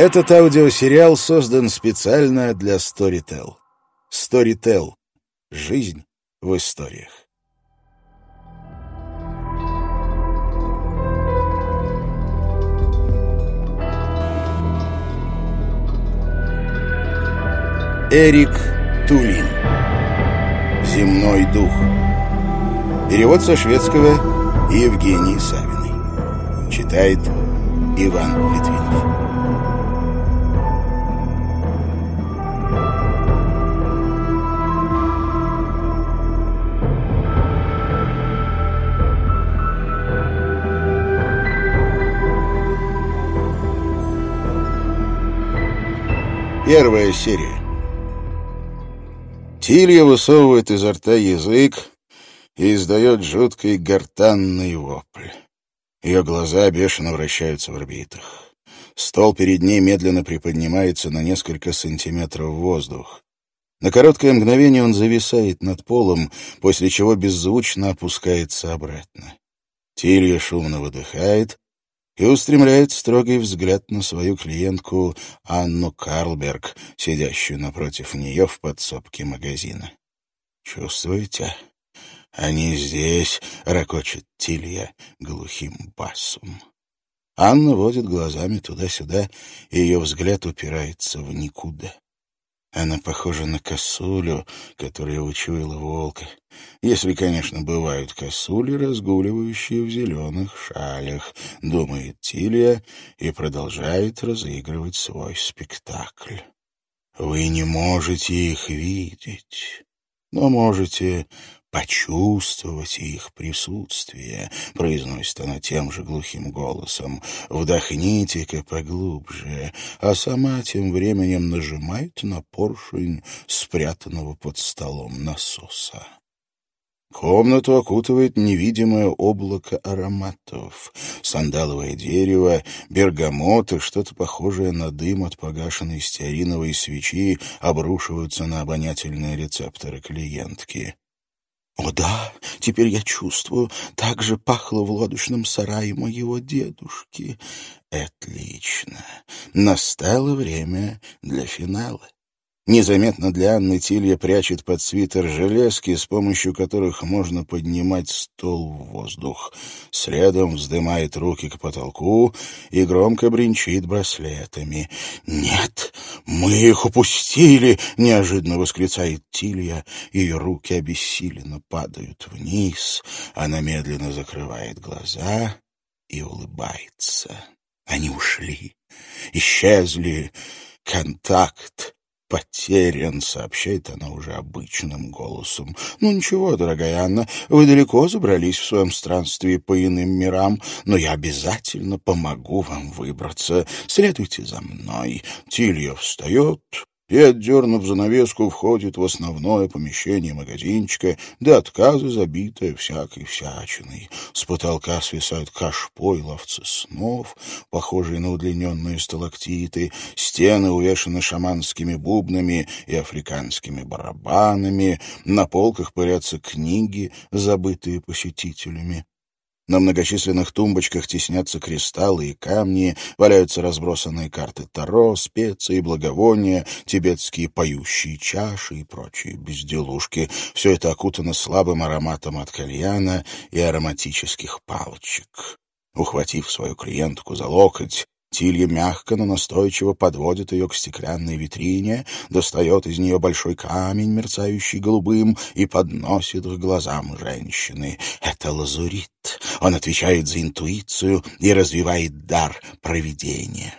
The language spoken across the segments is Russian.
Этот аудиосериал создан специально для Storytel. Storytel. Жизнь в историях. Эрик Тулин. Земной дух. Перевод со шведского Евгений Савиной. Читает Иван Литвинов. Первая серия. Тилья высовывает изо рта язык и издает жуткий гортанный вопль. Ее глаза бешено вращаются в орбитах. Стол перед ней медленно приподнимается на несколько сантиметров в воздух. На короткое мгновение он зависает над полом, после чего беззвучно опускается обратно. Тилья шумно выдыхает и устремляет строгий взгляд на свою клиентку Анну Карлберг, сидящую напротив нее в подсобке магазина. «Чувствуете? Они здесь», — ракочет Тилья глухим басом. Анна водит глазами туда-сюда, и ее взгляд упирается в никуда. Она похожа на косулю, которая учуяла волка. Если, конечно, бывают косули, разгуливающие в зеленых шалях, думает Тилия и продолжает разыгрывать свой спектакль. Вы не можете их видеть, но можете почувствовать их присутствие, — произносит она тем же глухим голосом. Вдохните-ка поглубже, а сама тем временем нажимает на поршень, спрятанного под столом насоса. Комнату окутывает невидимое облако ароматов. Сандаловое дерево, бергамот и что-то похожее на дым от погашенной стеариновой свечи обрушиваются на обонятельные рецепторы клиентки. О да, теперь я чувствую, так же пахло в лодочном сарае моего дедушки. Отлично. Настало время для финала. Незаметно для Анны Тилья прячет под свитер железки, с помощью которых можно поднимать стол в воздух. Следом вздымает руки к потолку и громко бренчит браслетами. «Нет, мы их упустили!» — неожиданно восклицает Тилья. Ее руки обессиленно падают вниз. Она медленно закрывает глаза и улыбается. Они ушли, исчезли. Контакт потерян», — сообщает она уже обычным голосом. «Ну ничего, дорогая Анна, вы далеко забрались в своем странстве по иным мирам, но я обязательно помогу вам выбраться. Следуйте за мной». Тилья встает, и, отдернув занавеску, входит в основное помещение магазинчика, до отказа забитое всякой всячиной. С потолка свисают кашпо и ловцы снов, похожие на удлиненные сталактиты, стены увешаны шаманскими бубнами и африканскими барабанами, на полках пылятся книги, забытые посетителями. На многочисленных тумбочках теснятся кристаллы и камни, валяются разбросанные карты Таро, специи, благовония, тибетские поющие чаши и прочие безделушки. Все это окутано слабым ароматом от кальяна и ароматических палочек. Ухватив свою клиентку за локоть, Тилья мягко, но настойчиво подводит ее к стеклянной витрине, достает из нее большой камень, мерцающий голубым, и подносит к глазам женщины. Это лазурит. Он отвечает за интуицию и развивает дар провидения.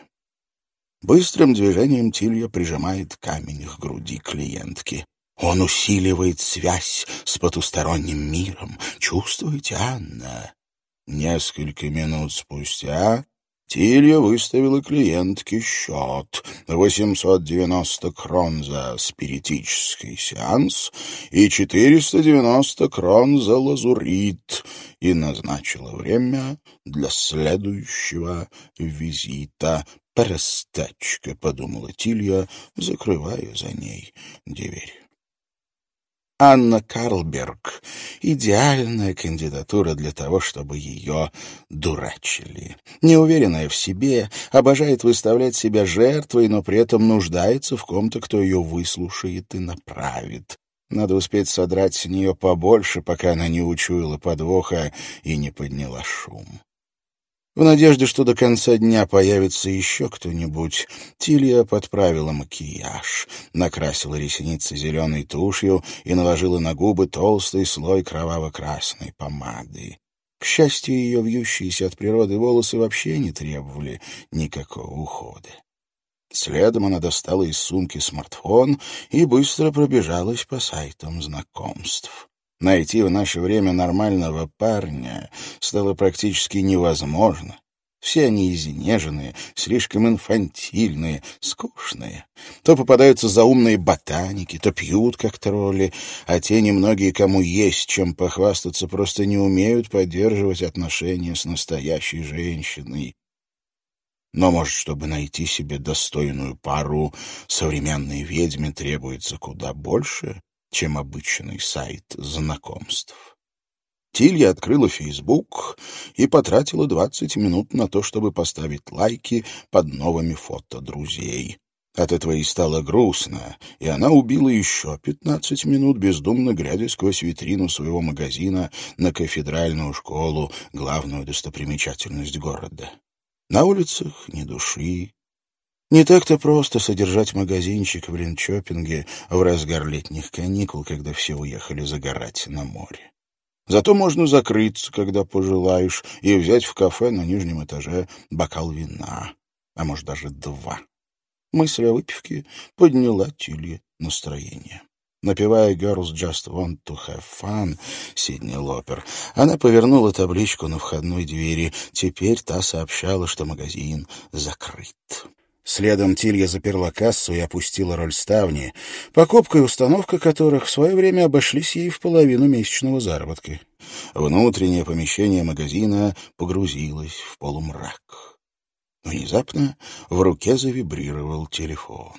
Быстрым движением Тилья прижимает камень к груди клиентки. Он усиливает связь с потусторонним миром. Чувствуете, Анна? Несколько минут спустя Тилья выставила клиентке счет 890 крон за спиритический сеанс и 490 крон за лазурит и назначила время для следующего визита. «Простачка», — подумала Тилья, закрывая за ней дверь. Анна Карлберг — идеальная кандидатура для того, чтобы ее дурачили. Неуверенная в себе, обожает выставлять себя жертвой, но при этом нуждается в ком-то, кто ее выслушает и направит. Надо успеть содрать с нее побольше, пока она не учуяла подвоха и не подняла шум. В надежде, что до конца дня появится еще кто-нибудь, Тилья подправила макияж, накрасила ресницы зеленой тушью и наложила на губы толстый слой кроваво-красной помады. К счастью, ее вьющиеся от природы волосы вообще не требовали никакого ухода. Следом она достала из сумки смартфон и быстро пробежалась по сайтам знакомств. Найти в наше время нормального парня стало практически невозможно. Все они изнеженные, слишком инфантильные, скучные. То попадаются заумные ботаники, то пьют, как тролли, а те немногие, кому есть чем похвастаться, просто не умеют поддерживать отношения с настоящей женщиной. Но, может, чтобы найти себе достойную пару, современной ведьме требуется куда больше? Чем обычный сайт знакомств. Тилья открыла Фейсбук и потратила 20 минут на то, чтобы поставить лайки под новыми фото друзей. От этого ей стало грустно, и она убила еще 15 минут, бездумно глядя сквозь витрину своего магазина на кафедральную школу, главную достопримечательность города. На улицах ни души, не так-то просто содержать магазинчик в Линчопинге в разгар летних каникул, когда все уехали загорать на море. Зато можно закрыться, когда пожелаешь, и взять в кафе на нижнем этаже бокал вина, а может даже два. Мысль о выпивке подняла Тилье настроение. Напевая «Girls just want to have fun» Сидни Лопер, она повернула табличку на входной двери. Теперь та сообщала, что магазин закрыт. Следом Тилья заперла кассу и опустила роль ставни, покупка и установка которых в свое время обошлись ей в половину месячного заработка. Внутреннее помещение магазина погрузилось в полумрак. Внезапно в руке завибрировал телефон.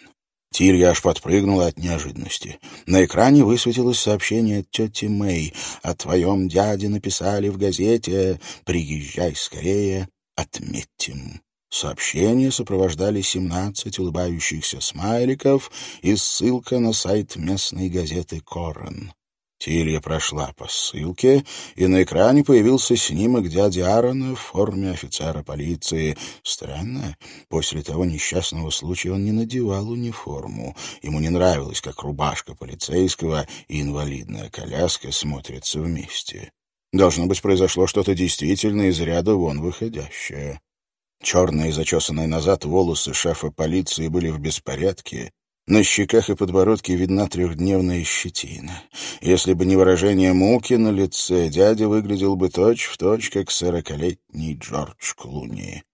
Тилья аж подпрыгнула от неожиданности. На экране высветилось сообщение от тети Мэй. «О твоем дяде написали в газете. Приезжай скорее, отметим». Сообщения сопровождали 17 улыбающихся смайликов и ссылка на сайт местной газеты «Коррен». Тилья прошла по ссылке, и на экране появился снимок дяди Аарона в форме офицера полиции. Странно, после того несчастного случая он не надевал униформу. Ему не нравилось, как рубашка полицейского и инвалидная коляска смотрятся вместе. Должно быть, произошло что-то действительно из ряда вон выходящее. Черные, зачесанные назад волосы шефа полиции были в беспорядке. На щеках и подбородке видна трехдневная щетина. Если бы не выражение муки на лице, дядя выглядел бы точь-в-точь, точь, как сорокалетний Джордж Клуни.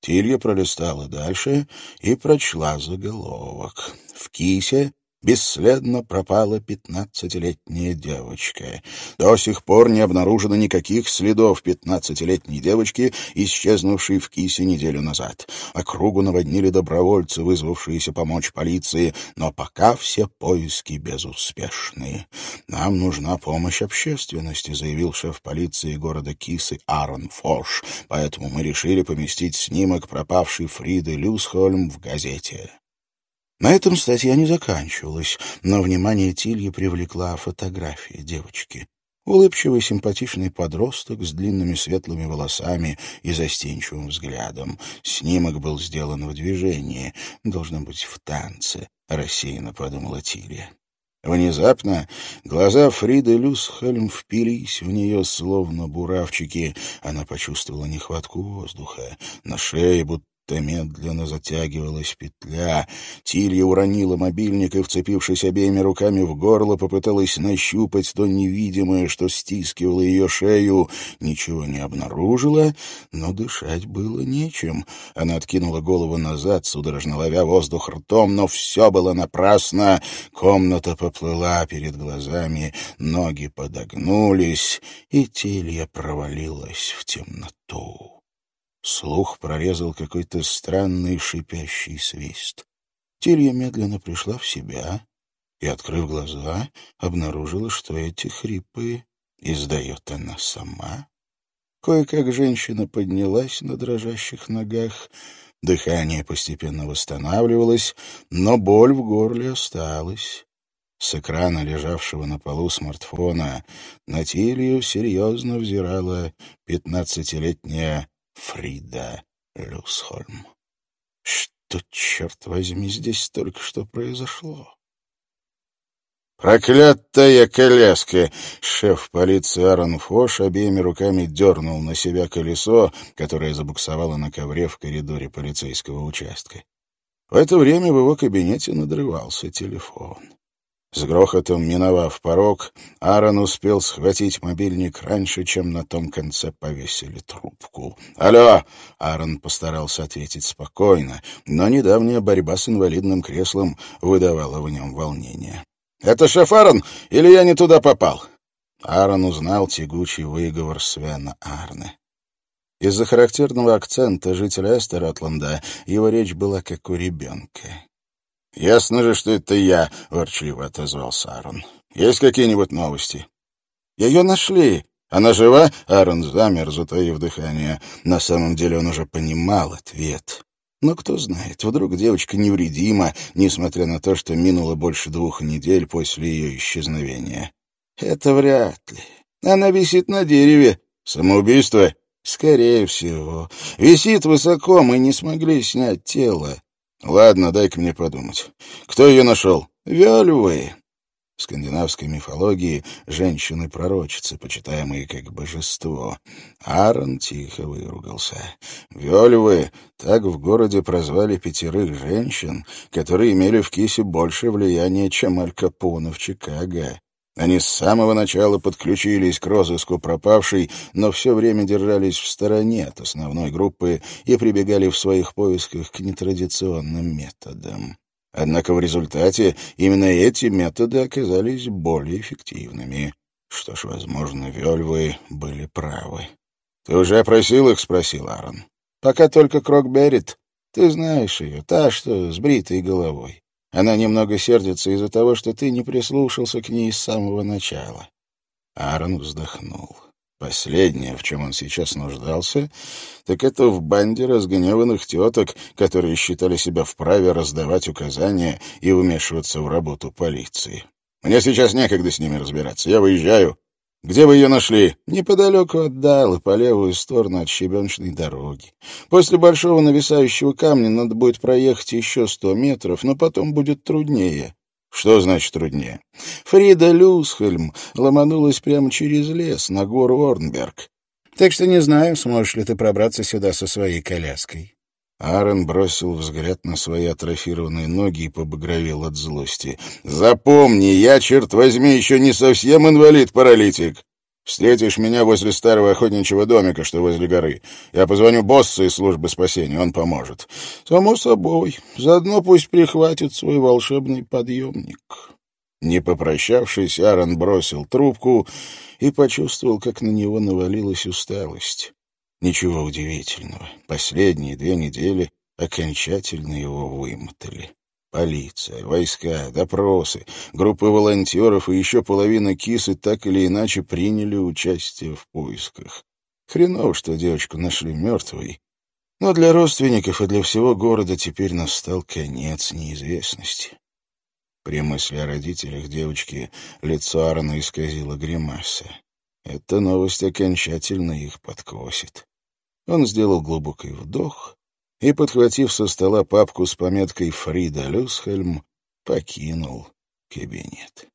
Тилья пролистала дальше и прочла заголовок. В кисе бесследно пропала пятнадцатилетняя девочка. До сих пор не обнаружено никаких следов пятнадцатилетней девочки, исчезнувшей в Кисе неделю назад. Округу наводнили добровольцы, вызвавшиеся помочь полиции, но пока все поиски безуспешны. «Нам нужна помощь общественности», — заявил шеф полиции города Кисы Аарон Фош, поэтому мы решили поместить снимок пропавшей Фриды Люсхольм в газете. На этом статья не заканчивалась, но внимание Тильи привлекла фотография девочки. Улыбчивый симпатичный подросток с длинными светлыми волосами и застенчивым взглядом. Снимок был сделан в движении, должно быть, в танце, рассеянно подумала Тилья. Внезапно глаза Фриды Люсхельм впились в нее, словно буравчики. Она почувствовала нехватку воздуха. На шее будто будто медленно затягивалась петля. Тилья уронила мобильник и, вцепившись обеими руками в горло, попыталась нащупать то невидимое, что стискивало ее шею. Ничего не обнаружила, но дышать было нечем. Она откинула голову назад, судорожно ловя воздух ртом, но все было напрасно. Комната поплыла перед глазами, ноги подогнулись, и Тилья провалилась в темноту. Слух прорезал какой-то странный шипящий свист. Тилья медленно пришла в себя и, открыв глаза, обнаружила, что эти хрипы издает она сама. Кое-как женщина поднялась на дрожащих ногах, дыхание постепенно восстанавливалось, но боль в горле осталась. С экрана, лежавшего на полу смартфона, на Тилью серьезно взирала пятнадцатилетняя Фрида Люсхольм. Что, черт возьми, здесь только что произошло? «Проклятая коляска!» Шеф полиции Аарон Фош обеими руками дернул на себя колесо, которое забуксовало на ковре в коридоре полицейского участка. В это время в его кабинете надрывался телефон. С грохотом миновав порог, Аарон успел схватить мобильник раньше, чем на том конце повесили трубку. «Алло!» — Аарон постарался ответить спокойно, но недавняя борьба с инвалидным креслом выдавала в нем волнение. «Это шеф Аарон, или я не туда попал?» Аарон узнал тягучий выговор Свена Арне. Из-за характерного акцента жителя Эстеротланда его речь была как у ребенка. «Ясно же, что это я», — ворчливо отозвался Аарон. «Есть какие-нибудь новости?» «Ее нашли. Она жива?» — Аарон замер, затаив дыхание. На самом деле он уже понимал ответ. Но кто знает, вдруг девочка невредима, несмотря на то, что минуло больше двух недель после ее исчезновения. «Это вряд ли. Она висит на дереве. Самоубийство?» «Скорее всего. Висит высоко, мы не смогли снять тело. Ладно, дай-ка мне подумать. Кто ее нашел? Вельвы. В скандинавской мифологии женщины-пророчицы, почитаемые как божество. Аарон тихо выругался. Вельвы так в городе прозвали пятерых женщин, которые имели в Кисе больше влияния, чем Аль Капоне в Чикаго. Они с самого начала подключились к розыску пропавшей, но все время держались в стороне от основной группы и прибегали в своих поисках к нетрадиционным методам. Однако в результате именно эти методы оказались более эффективными. Что ж, возможно, Вельвы были правы. — Ты уже опросил их? — спросил Аарон. — Пока только Крокберрит. Ты знаешь ее, та, что с бритой головой. Она немного сердится из-за того, что ты не прислушался к ней с самого начала. Аарон вздохнул. Последнее, в чем он сейчас нуждался, так это в банде разгневанных теток, которые считали себя вправе раздавать указания и вмешиваться в работу полиции. «Мне сейчас некогда с ними разбираться. Я выезжаю. Где вы ее нашли? Неподалеку от Дала, по левую сторону от щебеночной дороги. После большого нависающего камня надо будет проехать еще сто метров, но потом будет труднее. Что значит труднее? Фрида Люсхельм ломанулась прямо через лес на гору Орнберг. Так что не знаю, сможешь ли ты пробраться сюда со своей коляской. Аарон бросил взгляд на свои атрофированные ноги и побагровел от злости. «Запомни, я, черт возьми, еще не совсем инвалид-паралитик. Встретишь меня возле старого охотничьего домика, что возле горы. Я позвоню боссу из службы спасения, он поможет. Само собой. Заодно пусть прихватит свой волшебный подъемник». Не попрощавшись, Аарон бросил трубку и почувствовал, как на него навалилась усталость. Ничего удивительного. Последние две недели окончательно его вымотали. Полиция, войска, допросы, группы волонтеров и еще половина кисы так или иначе приняли участие в поисках. Хреново, что девочку нашли мертвой. Но для родственников и для всего города теперь настал конец неизвестности. При мысли о родителях девочки лицо Аарона исказило гримаса. Эта новость окончательно их подкосит. Он сделал глубокий вдох и, подхватив со стола папку с пометкой «Фрида Люсхельм», покинул кабинет.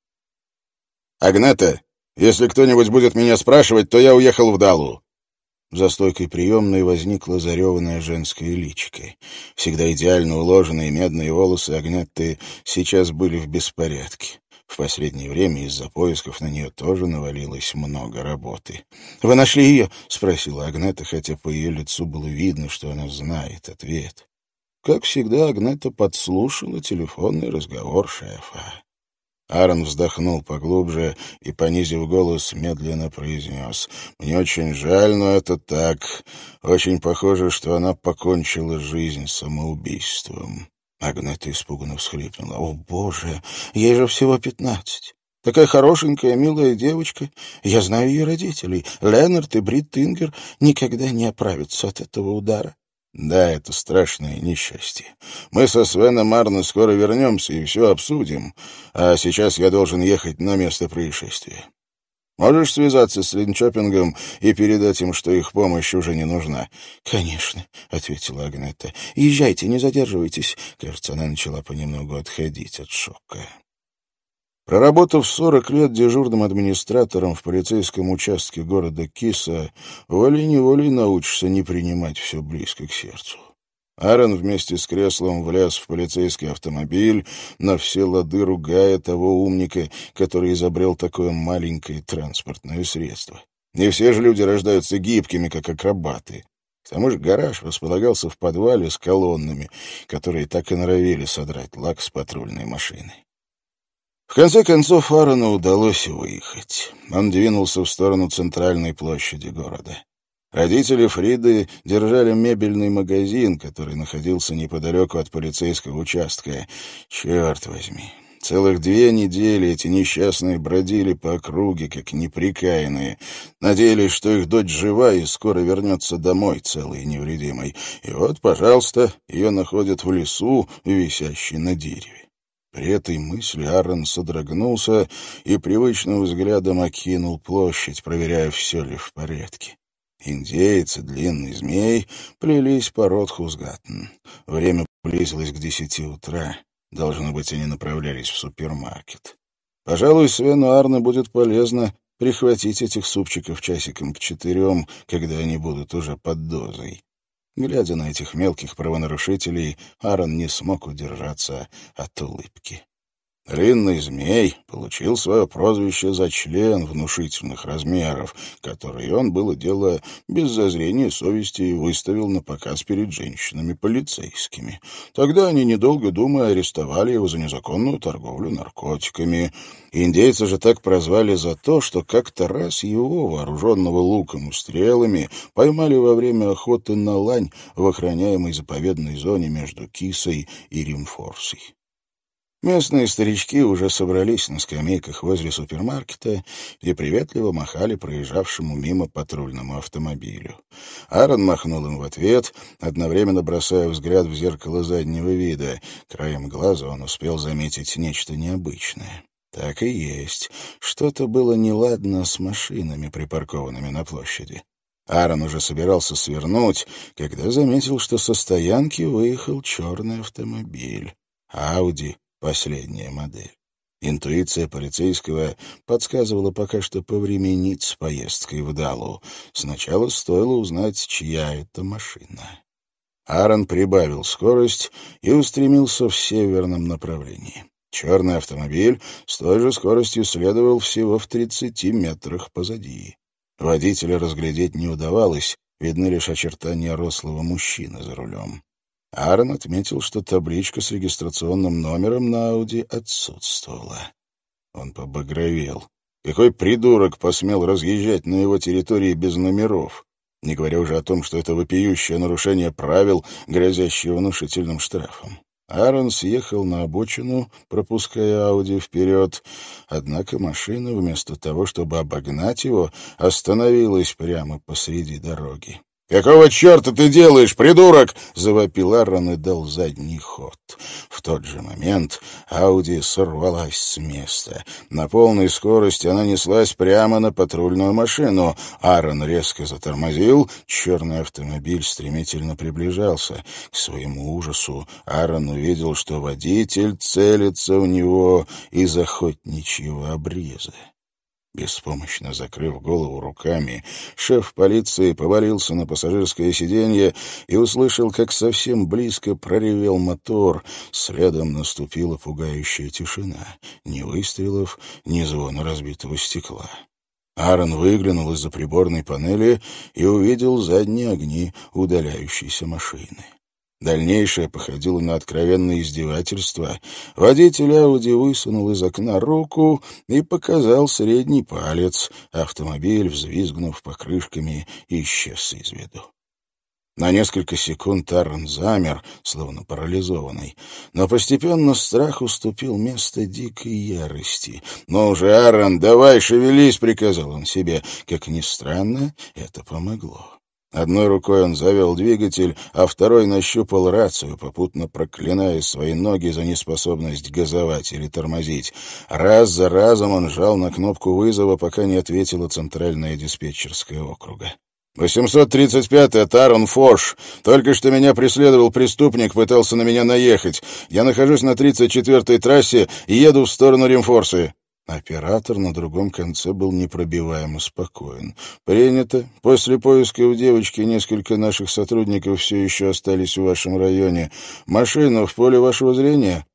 «Агнета, если кто-нибудь будет меня спрашивать, то я уехал в Далу». За стойкой приемной возникла зареванная женская личико. Всегда идеально уложенные медные волосы Агнетты сейчас были в беспорядке. В последнее время из-за поисков на нее тоже навалилось много работы. «Вы нашли ее?» — спросила Агнета, хотя по ее лицу было видно, что она знает ответ. Как всегда, Агнета подслушала телефонный разговор шефа. Аарон вздохнул поглубже и, понизив голос, медленно произнес. «Мне очень жаль, но это так. Очень похоже, что она покончила жизнь самоубийством». Агнета испуганно всхлипнула. «О, Боже, ей же всего пятнадцать. Такая хорошенькая, милая девочка. Я знаю ее родителей. Ленард и Брит Ингер никогда не оправятся от этого удара. Да, это страшное несчастье. Мы со Свеном Арно скоро вернемся и все обсудим. А сейчас я должен ехать на место происшествия. Можешь связаться с Линчопингом и передать им, что их помощь уже не нужна? — Конечно, — ответила Агнета. — Езжайте, не задерживайтесь. Кажется, она начала понемногу отходить от шока. Проработав 40 лет дежурным администратором в полицейском участке города Киса, волей-неволей научишься не принимать все близко к сердцу. Аарон вместе с креслом влез в полицейский автомобиль, на все лады ругая того умника, который изобрел такое маленькое транспортное средство. Не все же люди рождаются гибкими, как акробаты. К тому же гараж располагался в подвале с колоннами, которые так и норовили содрать лак с патрульной машины. В конце концов Аарону удалось выехать. Он двинулся в сторону центральной площади города. Родители Фриды держали мебельный магазин, который находился неподалеку от полицейского участка. Черт возьми, целых две недели эти несчастные бродили по округе, как неприкаянные. Надеялись, что их дочь жива и скоро вернется домой целой и невредимой. И вот, пожалуйста, ее находят в лесу, висящей на дереве. При этой мысли Аарон содрогнулся и привычным взглядом окинул площадь, проверяя, все ли в порядке. Индейцы, длинный змей, плелись по Ротхузгаттен. Время близилось к десяти утра. Должно быть, они направлялись в супермаркет. Пожалуй, Свену Арне будет полезно прихватить этих супчиков часиком к четырем, когда они будут уже под дозой. Глядя на этих мелких правонарушителей, Аарон не смог удержаться от улыбки. Длинный змей получил свое прозвище за член внушительных размеров, который он, было дело, без зазрения совести выставил на показ перед женщинами-полицейскими. Тогда они, недолго думая, арестовали его за незаконную торговлю наркотиками. Индейцы же так прозвали за то, что как-то раз его, вооруженного луком и стрелами, поймали во время охоты на лань в охраняемой заповедной зоне между Кисой и Римфорсой. Местные старички уже собрались на скамейках возле супермаркета и приветливо махали проезжавшему мимо патрульному автомобилю. Аарон махнул им в ответ, одновременно бросая взгляд в зеркало заднего вида. Краем глаза он успел заметить нечто необычное. Так и есть. Что-то было неладно с машинами, припаркованными на площади. Аарон уже собирался свернуть, когда заметил, что со стоянки выехал черный автомобиль. Ауди последняя модель. Интуиция полицейского подсказывала пока что повременить с поездкой в Далу. Сначала стоило узнать, чья это машина. Аарон прибавил скорость и устремился в северном направлении. Черный автомобиль с той же скоростью следовал всего в 30 метрах позади. Водителя разглядеть не удавалось, видны лишь очертания рослого мужчины за рулем. Аарон отметил, что табличка с регистрационным номером на Ауди отсутствовала. Он побагровел. Какой придурок посмел разъезжать на его территории без номеров? Не говоря уже о том, что это вопиющее нарушение правил, грозящее внушительным штрафом. Аарон съехал на обочину, пропуская Ауди вперед, однако машина, вместо того, чтобы обогнать его, остановилась прямо посреди дороги. «Какого черта ты делаешь, придурок?» — завопил Аарон и дал задний ход. В тот же момент Ауди сорвалась с места. На полной скорости она неслась прямо на патрульную машину. Аарон резко затормозил, черный автомобиль стремительно приближался. К своему ужасу Аарон увидел, что водитель целится в него из охотничьего обреза. Беспомощно закрыв голову руками, шеф полиции повалился на пассажирское сиденье и услышал, как совсем близко проревел мотор. Следом наступила пугающая тишина. Ни выстрелов, ни звона разбитого стекла. Аарон выглянул из-за приборной панели и увидел задние огни удаляющейся машины. Дальнейшее походило на откровенное издевательство. Водитель Ауди высунул из окна руку и показал средний палец. Автомобиль, взвизгнув покрышками, исчез из виду. На несколько секунд Аарон замер, словно парализованный. Но постепенно страх уступил место дикой ярости. «Ну уже, Аарон, давай, шевелись!» — приказал он себе. Как ни странно, это помогло. Одной рукой он завел двигатель, а второй нащупал рацию, попутно проклиная свои ноги за неспособность газовать или тормозить. Раз за разом он жал на кнопку вызова, пока не ответила центральная диспетчерская округа. 835-й, Тарон Фош. Только что меня преследовал преступник, пытался на меня наехать. Я нахожусь на 34-й трассе и еду в сторону Римфорсы. Оператор на другом конце был непробиваемо спокоен. «Принято. После поиска у девочки несколько наших сотрудников все еще остались в вашем районе. Машину в поле вашего зрения?»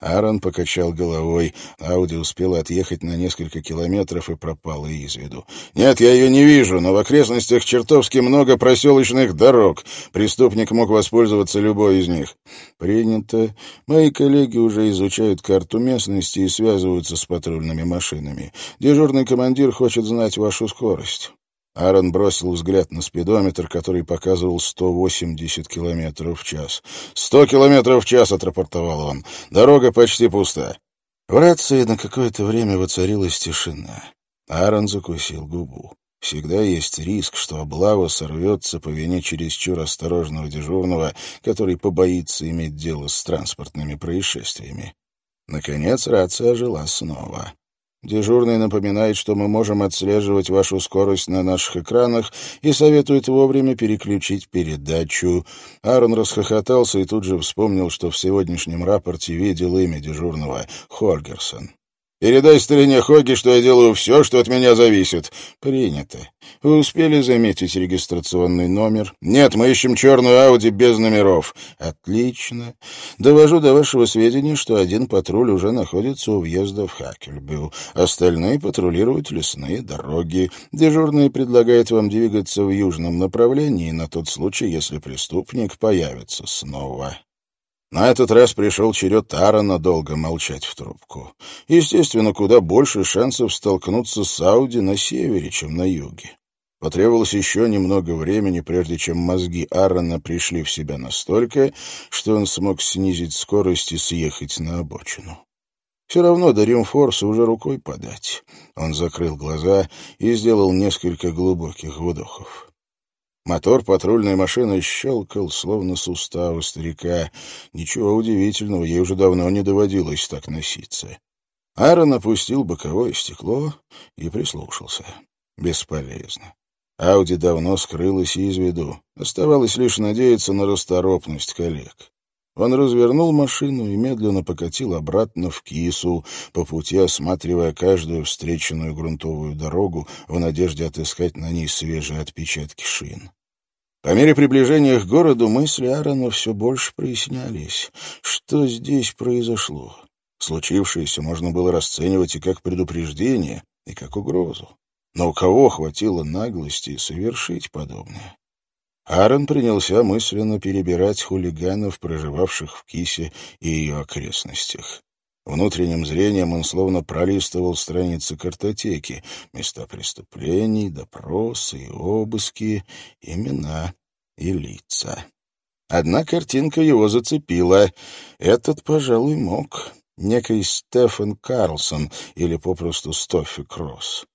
Аарон покачал головой. Ауди успела отъехать на несколько километров и пропала из виду. «Нет, я ее не вижу, но в окрестностях чертовски много проселочных дорог. Преступник мог воспользоваться любой из них». «Принято. Мои коллеги уже изучают карту местности и связываются с патрульными машинами. Дежурный командир хочет знать вашу скорость». Аарон бросил взгляд на спидометр, который показывал 180 километров в час. «Сто километров в час!» — отрапортовал он. «Дорога почти пуста». В рации на какое-то время воцарилась тишина. Аарон закусил губу. Всегда есть риск, что облава сорвется по вине чересчур осторожного дежурного, который побоится иметь дело с транспортными происшествиями. Наконец рация ожила снова. Дежурный напоминает, что мы можем отслеживать вашу скорость на наших экранах и советует вовремя переключить передачу. Аарон расхохотался и тут же вспомнил, что в сегодняшнем рапорте видел имя дежурного — Хольгерсон. Передай старине Хоги, что я делаю все, что от меня зависит. Принято. Вы успели заметить регистрационный номер? Нет, мы ищем черную Ауди без номеров. Отлично. Довожу до вашего сведения, что один патруль уже находится у въезда в Хакельбю. Остальные патрулируют лесные дороги. Дежурный предлагает вам двигаться в южном направлении на тот случай, если преступник появится снова. На этот раз пришел черед Тарана долго молчать в трубку. Естественно, куда больше шансов столкнуться с Ауди на севере, чем на юге. Потребовалось еще немного времени, прежде чем мозги Аарона пришли в себя настолько, что он смог снизить скорость и съехать на обочину. Все равно до Римфорса уже рукой подать. Он закрыл глаза и сделал несколько глубоких вдохов. Мотор патрульной машины щелкал, словно суставы старика. Ничего удивительного, ей уже давно не доводилось так носиться. Аарон опустил боковое стекло и прислушался. Бесполезно. Ауди давно скрылась из виду. Оставалось лишь надеяться на расторопность коллег. Он развернул машину и медленно покатил обратно в Кису, по пути осматривая каждую встреченную грунтовую дорогу в надежде отыскать на ней свежие отпечатки шин. По мере приближения к городу мысли Аарона все больше прояснялись. Что здесь произошло? Случившееся можно было расценивать и как предупреждение, и как угрозу. Но у кого хватило наглости совершить подобное? Аарон принялся мысленно перебирать хулиганов, проживавших в Кисе и ее окрестностях. Внутренним зрением он словно пролистывал страницы картотеки, места преступлений, допросы и обыски, имена и лица. Одна картинка его зацепила. Этот, пожалуй, мог. Некий Стефан Карлсон или попросту Стоффи Кросс.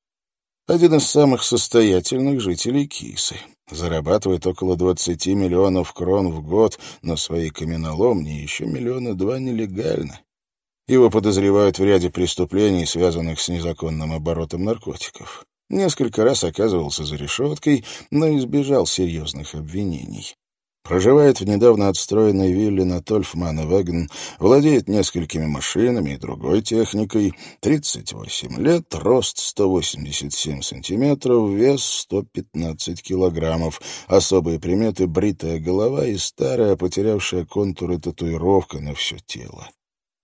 Один из самых состоятельных жителей Кисы зарабатывает около 20 миллионов крон в год на своей каменоломне, еще миллиона два нелегально. Его подозревают в ряде преступлений, связанных с незаконным оборотом наркотиков. Несколько раз оказывался за решеткой, но избежал серьезных обвинений. Проживает в недавно отстроенной вилле на Тольфмана-Веген, владеет несколькими машинами и другой техникой, 38 лет, рост 187 сантиметров, вес 115 килограммов, особые приметы — бритая голова и старая, потерявшая контуры татуировка на все тело.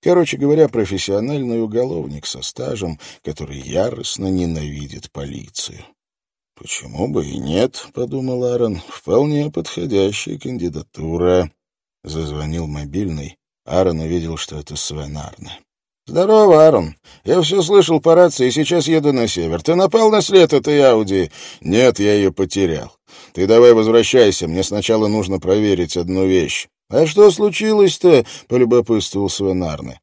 Короче говоря, профессиональный уголовник со стажем, который яростно ненавидит полицию. «Почему бы и нет?» — подумал Аарон. «Вполне подходящая кандидатура». Зазвонил мобильный. Аарон увидел, что это Свен. «Здорово, Аарон. Я все слышал по рации и сейчас еду на север. Ты напал на след этой Ауди?» «Нет, я ее потерял. Ты давай возвращайся, мне сначала нужно проверить одну вещь». «А что случилось-то?» — полюбопытствовал Свен Арне.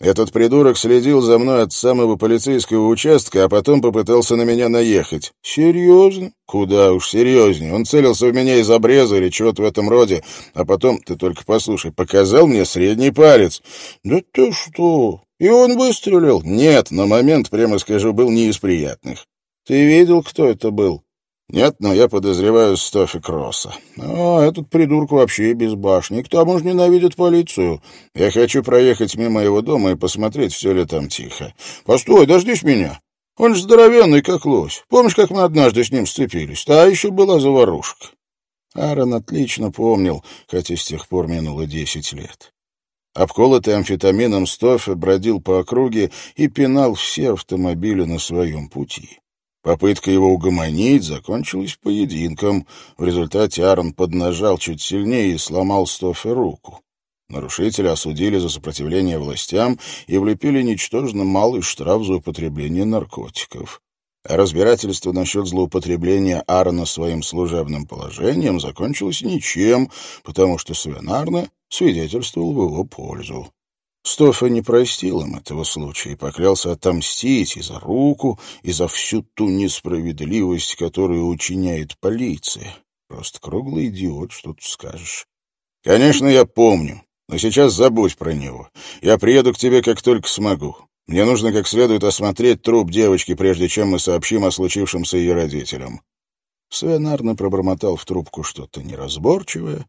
Этот придурок следил за мной от самого полицейского участка, а потом попытался на меня наехать. Серьезно? Куда уж серьезнее. Он целился в меня из обреза или чего-то в этом роде, а потом, ты только послушай, показал мне средний палец. Да ты что? И он выстрелил? Нет, на момент, прямо скажу, был не из приятных. Ты видел, кто это был? Нет, но я подозреваю Стофи Кросса. А, этот придурок вообще без башни. К тому же ненавидит полицию. Я хочу проехать мимо его дома и посмотреть, все ли там тихо. Постой, дождись меня. Он же здоровенный, как лось. Помнишь, как мы однажды с ним сцепились? Та еще была заварушка. Аарон отлично помнил, хотя с тех пор минуло десять лет. Обколотый амфетамином Стофе бродил по округе и пинал все автомобили на своем пути. Попытка его угомонить закончилась поединком. В результате Аарон поднажал чуть сильнее и сломал Стофе руку. Нарушителя осудили за сопротивление властям и влепили ничтожно малый штраф за употребление наркотиков. Разбирательство насчет злоупотребления Аарона своим служебным положением закончилось ничем, потому что Свен Арне свидетельствовал в его пользу. Стофа не простил им этого случая и поклялся отомстить и за руку, и за всю ту несправедливость, которую учиняет полиция. Просто круглый идиот, что тут скажешь. Конечно, я помню, но сейчас забудь про него. Я приеду к тебе, как только смогу. Мне нужно как следует осмотреть труп девочки, прежде чем мы сообщим о случившемся ее родителям. Свен Арне пробормотал в трубку что-то неразборчивое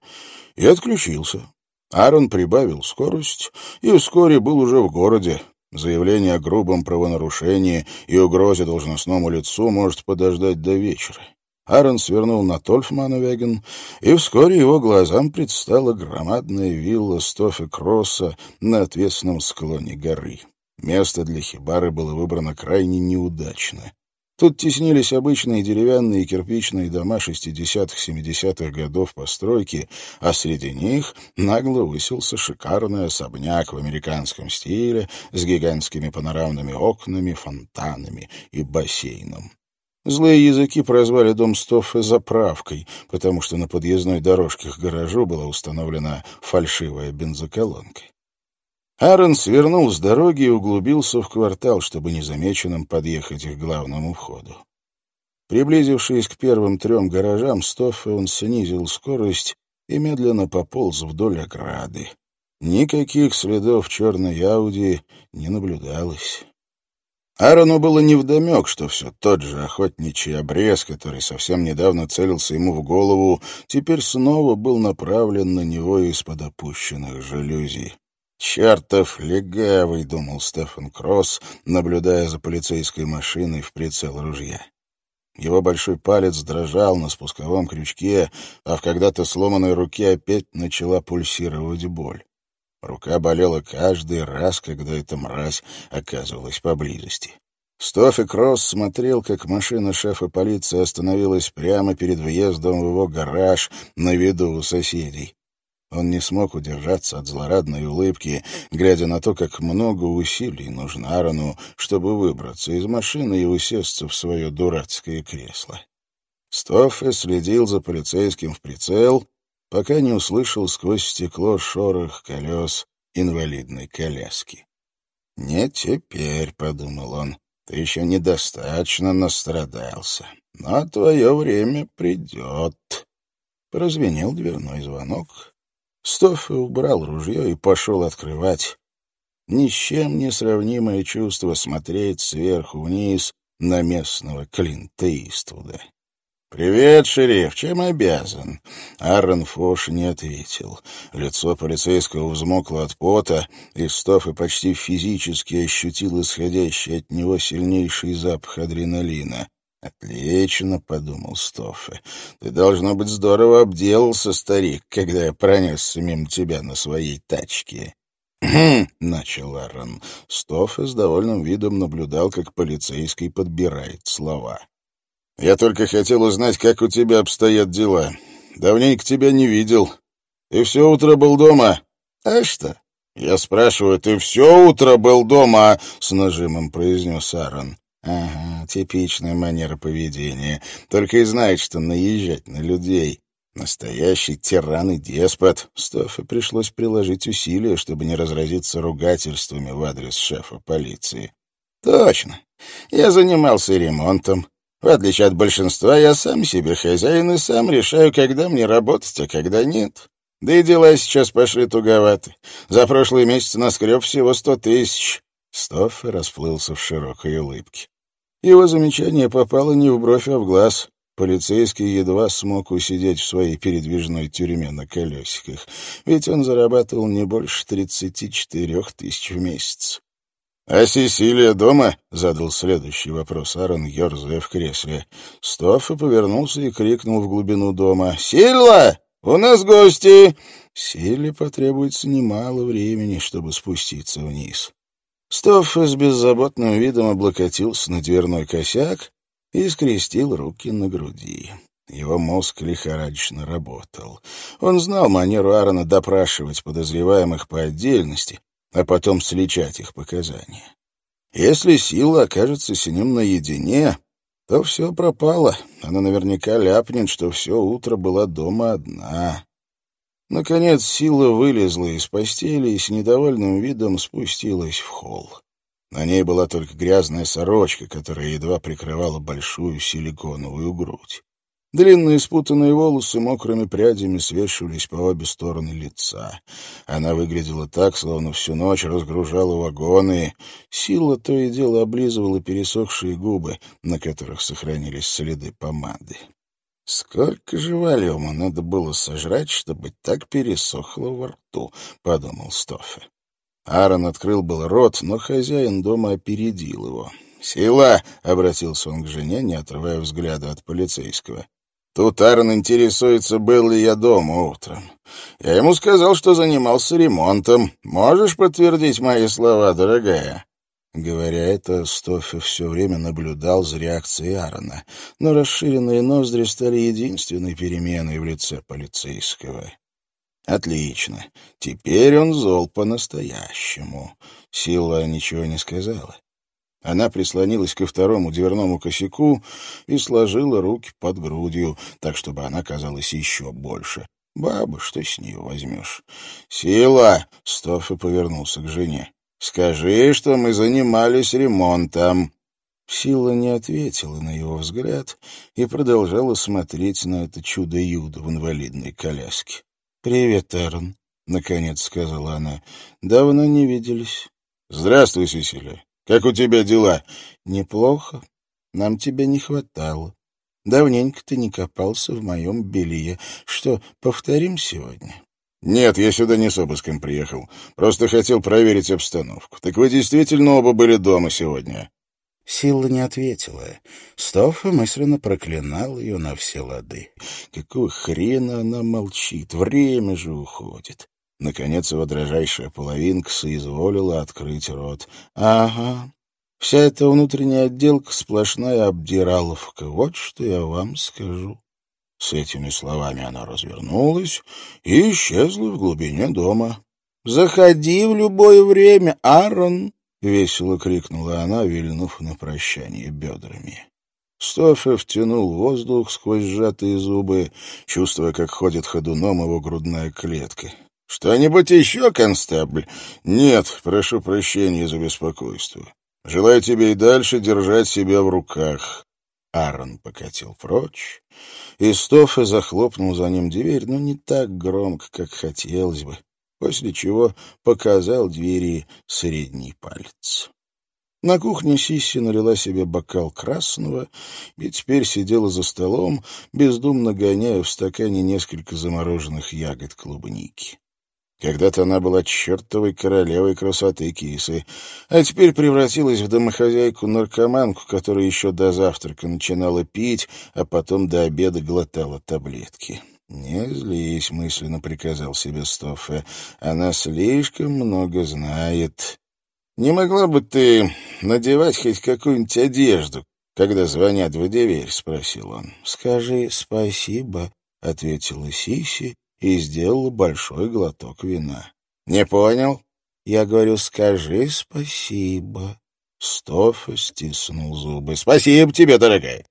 и отключился. Аарон прибавил скорость и вскоре был уже в городе. Заявление о грубом правонарушении и угрозе должностному лицу может подождать до вечера. Аарон свернул на Тольфмановеген, и вскоре его глазам предстала громадная вилла Стофи Кросса на отвесном склоне горы. Место для хибары было выбрано крайне неудачно. Тут теснились обычные деревянные и кирпичные дома 60-70-х годов постройки, а среди них нагло высился шикарный особняк в американском стиле с гигантскими панорамными окнами, фонтанами и бассейном. Злые языки прозвали дом Стоффе заправкой, потому что на подъездной дорожке к гаражу была установлена фальшивая бензоколонка. Аарон свернул с дороги и углубился в квартал, чтобы незамеченным подъехать к главному входу. Приблизившись к первым трем гаражам Стоффе, он снизил скорость и медленно пополз вдоль ограды. Никаких следов черной Ауди не наблюдалось. Аарону было невдомек, что все тот же охотничий обрез, который совсем недавно целился ему в голову, теперь снова был направлен на него из-под опущенных жалюзий. «Чертов легавый», — думал Стефан Кросс, наблюдая за полицейской машиной в прицел ружья. Его большой палец дрожал на спусковом крючке, а в когда-то сломанной руке опять начала пульсировать боль. Рука болела каждый раз, когда эта мразь оказывалась поблизости. Стоффи Кросс смотрел, как машина шефа полиции остановилась прямо перед въездом в его гараж на виду у соседей. Он не смог удержаться от злорадной улыбки, глядя на то, как много усилий нужно Аарону, чтобы выбраться из машины и усесться в свое дурацкое кресло. Стоффе следил за полицейским в прицел, пока не услышал сквозь стекло шорох колес инвалидной коляски. «Не теперь», — подумал он, — «ты еще недостаточно настрадался, но твое время придет». Прозвенел дверной звонок. Стоффе убрал ружье и пошел открывать. Ни с чем не сравнимое чувство смотреть сверху вниз на местного Клинта Иствуда. «Привет, шериф, чем обязан?» Аарон Фош не ответил. Лицо полицейского взмокло от пота, и Стоффе почти физически ощутил исходящий от него сильнейший запах адреналина. «Отлично», — подумал Стоффе. «Ты, должно быть, здорово обделался, старик, когда я пронесся мимо тебя на своей тачке». «Хм», — начал Аарон. Стоффе с довольным видом наблюдал, как полицейский подбирает слова. «Я только хотел узнать, как у тебя обстоят дела. Давненько тебя не видел. И все утро был дома. А что? «Я спрашиваю, ты все утро был дома?» — с нажимом произнес Аарон. «Ага, типичная манера поведения. Только и знает, что наезжать на людей. Настоящий тиран и деспот. Стофе пришлось приложить усилия, чтобы не разразиться ругательствами в адрес шефа полиции. Точно. Я занимался ремонтом. В отличие от большинства, я сам себе хозяин и сам решаю, когда мне работать, а когда нет. Да и дела сейчас пошли туговаты. За прошлый месяц наскреб всего сто тысяч. Стоффе расплылся в широкой улыбке. Его замечание попало не в бровь, а в глаз. Полицейский едва смог усидеть в своей передвижной тюрьме на колесиках, ведь он зарабатывал не больше тридцати четырех тысяч в месяц. «А Сесилия дома?» — задал следующий вопрос Аарон, ерзая в кресле. Стоффа повернулся и крикнул в глубину дома. «Сильва! У нас гости!» Силе потребуется немало времени, чтобы спуститься вниз. Стоффа с беззаботным видом облокотился на дверной косяк и скрестил руки на груди. Его мозг лихорадочно работал. Он знал манеру Аарона допрашивать подозреваемых по отдельности, а потом сличать их показания. Если сила окажется с ним наедине, то все пропало. Она наверняка ляпнет, что все утро была дома одна. Наконец сила вылезла из постели и с недовольным видом спустилась в холл. На ней была только грязная сорочка, которая едва прикрывала большую силиконовую грудь. Длинные спутанные волосы мокрыми прядями свешивались по обе стороны лица. Она выглядела так, словно всю ночь разгружала вагоны. Сила то и дело облизывала пересохшие губы, на которых сохранились следы помады. «Сколько же валюма надо было сожрать, чтобы так пересохло во рту?» — подумал Стоффе. Аарон открыл был рот, но хозяин дома опередил его. «Сила!» — обратился он к жене, не отрывая взгляда от полицейского. «Тут Аарон интересуется, был ли я дома утром. Я ему сказал, что занимался ремонтом. Можешь подтвердить мои слова, дорогая?» Говоря это, Стоффи все время наблюдал за реакцией Аарона, но расширенные ноздри стали единственной переменой в лице полицейского. Отлично. Теперь он зол по-настоящему. Сила ничего не сказала. Она прислонилась ко второму дверному косяку и сложила руки под грудью, так, чтобы она казалась еще больше. «Баба, что с нее возьмешь?» «Сила!» — Стоффи повернулся к жене. «Скажи, что мы занимались ремонтом». Сила не ответила на его взгляд и продолжала смотреть на это чудо-юдо в инвалидной коляске. «Привет, Эрн», — наконец сказала она. «Давно не виделись». «Здравствуй, Сесилия. Как у тебя дела?» «Неплохо. Нам тебя не хватало. Давненько ты не копался в моем белье. Что, повторим сегодня?» «Нет, я сюда не с обыском приехал. Просто хотел проверить обстановку. Так вы действительно оба были дома сегодня?» Сила не ответила. Стоффа мысленно проклинал ее на все лады. Какого хрена она молчит? Время же уходит. Наконец его дрожайшая половинка соизволила открыть рот. «Ага, вся эта внутренняя отделка сплошная обдираловка. Вот что я вам скажу». С этими словами она развернулась и исчезла в глубине дома. «Заходи в любое время, Аарон!» — весело крикнула она, вильнув на прощание бедрами. Стофе втянул воздух сквозь сжатые зубы, чувствуя, как ходит ходуном его грудная клетка. «Что-нибудь еще, констабль?» «Нет, прошу прощения за беспокойство. Желаю тебе и дальше держать себя в руках». Аарон покатил прочь, и Стофе захлопнул за ним дверь, но не так громко, как хотелось бы после чего показал двери средний палец. На кухне Сисси налила себе бокал красного и теперь сидела за столом, бездумно гоняя в стакане несколько замороженных ягод клубники. Когда-то она была чертовой королевой красоты кисы, а теперь превратилась в домохозяйку-наркоманку, которая еще до завтрака начинала пить, а потом до обеда глотала таблетки. «Не злись», — мысленно приказал себе Стоффе. «Она слишком много знает. Не могла бы ты надевать хоть какую-нибудь одежду, когда звонят в дверь?» — спросил он. «Скажи спасибо», — ответила Сиси и сделала большой глоток вина. «Не понял?» Я говорю, скажи спасибо. Стофа стиснул зубы. «Спасибо тебе, дорогая.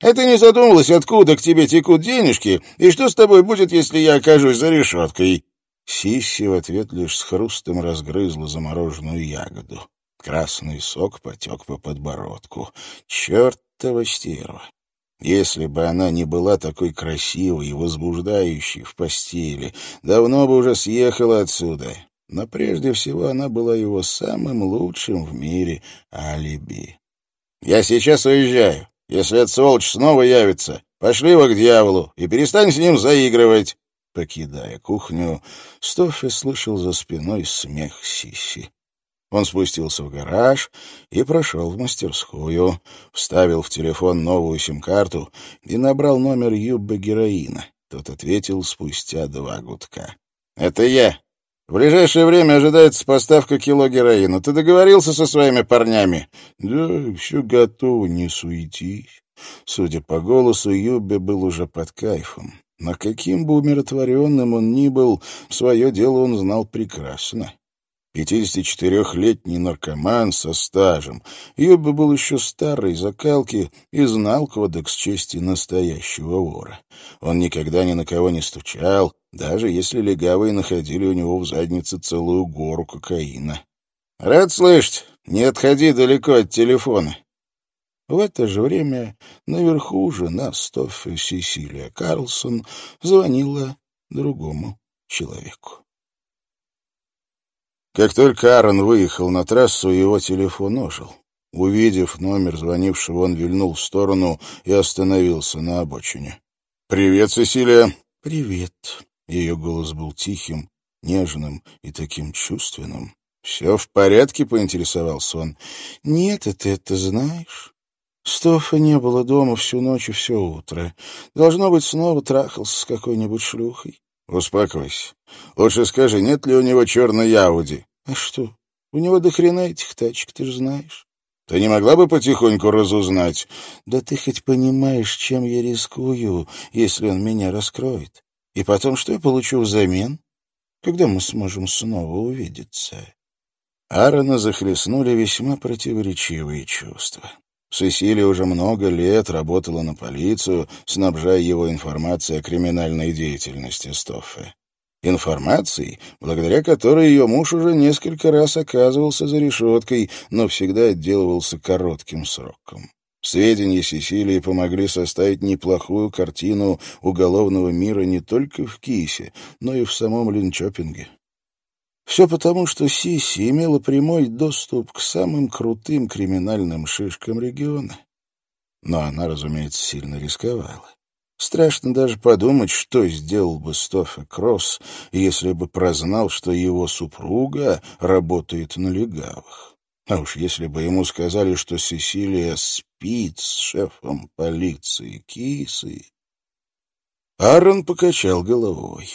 А ты не задумалась, откуда к тебе текут денежки, и что с тобой будет, если я окажусь за решеткой?» Сисси в ответ лишь с хрустом разгрызла замороженную ягоду. Красный сок потек по подбородку. Чертова стерва! Если бы она не была такой красивой и возбуждающей в постели, давно бы уже съехала отсюда. Но прежде всего она была его самым лучшим в мире алиби. «Я сейчас уезжаю. Если эта сволочь снова явится, пошли его к дьяволу и перестань с ним заигрывать». Покидая кухню, Стоффи слышал за спиной смех Сиси. Он спустился в гараж и прошел в мастерскую, вставил в телефон новую сим-карту и набрал номер Юббы героина. Тот ответил спустя два гудка. «Это я. В ближайшее время ожидается поставка кило героина. Ты договорился со своими парнями? Да, все готово, не суетись. Судя по голосу, Юбби был уже под кайфом. Но каким бы умиротворенным он ни был, свое дело он знал прекрасно. 54-летний наркоман со стажем. Юбби был еще старой закалки и знал кодекс чести настоящего вора. Он никогда ни на кого не стучал, даже если легавые находили у него в заднице целую гору кокаина. «Рад слышать, не отходи далеко от телефона». В это же время наверху жена Стоффи Сесилия Карлсон звонила другому человеку. Как только Аарон выехал на трассу, его телефон ожил. Увидев номер звонившего, он вильнул в сторону и остановился на обочине. «Привет, Сесилия!» «Привет!» Ее голос был тихим, нежным и таким чувственным. «Все в порядке?» — поинтересовался он. «Нет, ты это знаешь. Стофа не было дома всю ночь и все утро. Должно быть, снова трахался с какой-нибудь шлюхой. Успокойся. Лучше скажи, нет ли у него черной Ауди? А что? У него до хрена этих тачек, ты же знаешь. Ты не могла бы потихоньку разузнать? Да ты хоть понимаешь, чем я рискую, если он меня раскроет? И потом, что я получу взамен? Когда мы сможем снова увидеться? Аарона захлестнули весьма противоречивые чувства. Сесилия уже много лет работала на полицию, снабжая его информацией о криминальной деятельности Стоффе. Информацией, благодаря которой ее муж уже несколько раз оказывался за решеткой, но всегда отделывался коротким сроком. Сведения Сесилии помогли составить неплохую картину уголовного мира не только в Кисе, но и в самом Линчопинге. Все потому, что Сиси имела прямой доступ к самым крутым криминальным шишкам региона. Но она, разумеется, сильно рисковала. Страшно даже подумать, что сделал бы Стоффе Кросс, если бы прознал, что его супруга работает на легавых. А уж если бы ему сказали, что Сесилия спит с шефом полиции Кисы... Аарон покачал головой.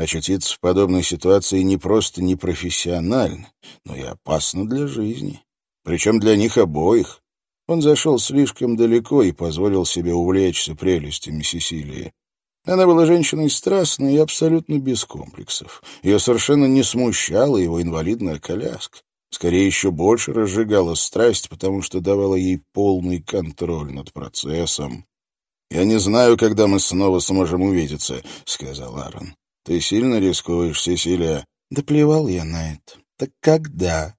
Очутиться в подобной ситуации не просто непрофессионально, но и опасно для жизни. Причем для них обоих. Он зашел слишком далеко и позволил себе увлечься прелестями Сесилии. Она была женщиной страстной и абсолютно без комплексов. Ее совершенно не смущала его инвалидная коляска. Скорее, еще больше разжигала страсть, потому что давала ей полный контроль над процессом. «Я не знаю, когда мы снова сможем увидеться», — сказал Аарон. Ты сильно рискуешь, Сесилия? Да плевал я на это. Так когда?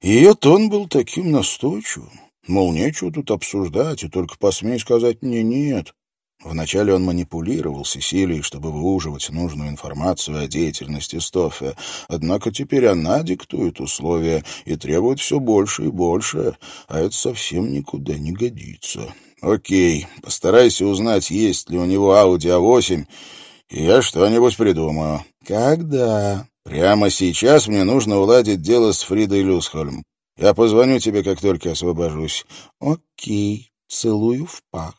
Ее тон был таким настойчивым. Мол, нечего тут обсуждать, и только посмей сказать мне «нет». Вначале он манипулировал Сесилией, чтобы выуживать нужную информацию о деятельности Стоффе, однако теперь она диктует условия и требует все больше и больше, а это совсем никуда не годится. Окей, постарайся узнать, есть ли у него Audi A8, я что-нибудь придумаю. Когда? Прямо сейчас мне нужно уладить дело с Фридой Люсхольм. Я позвоню тебе, как только освобожусь. Окей. Целую в пах.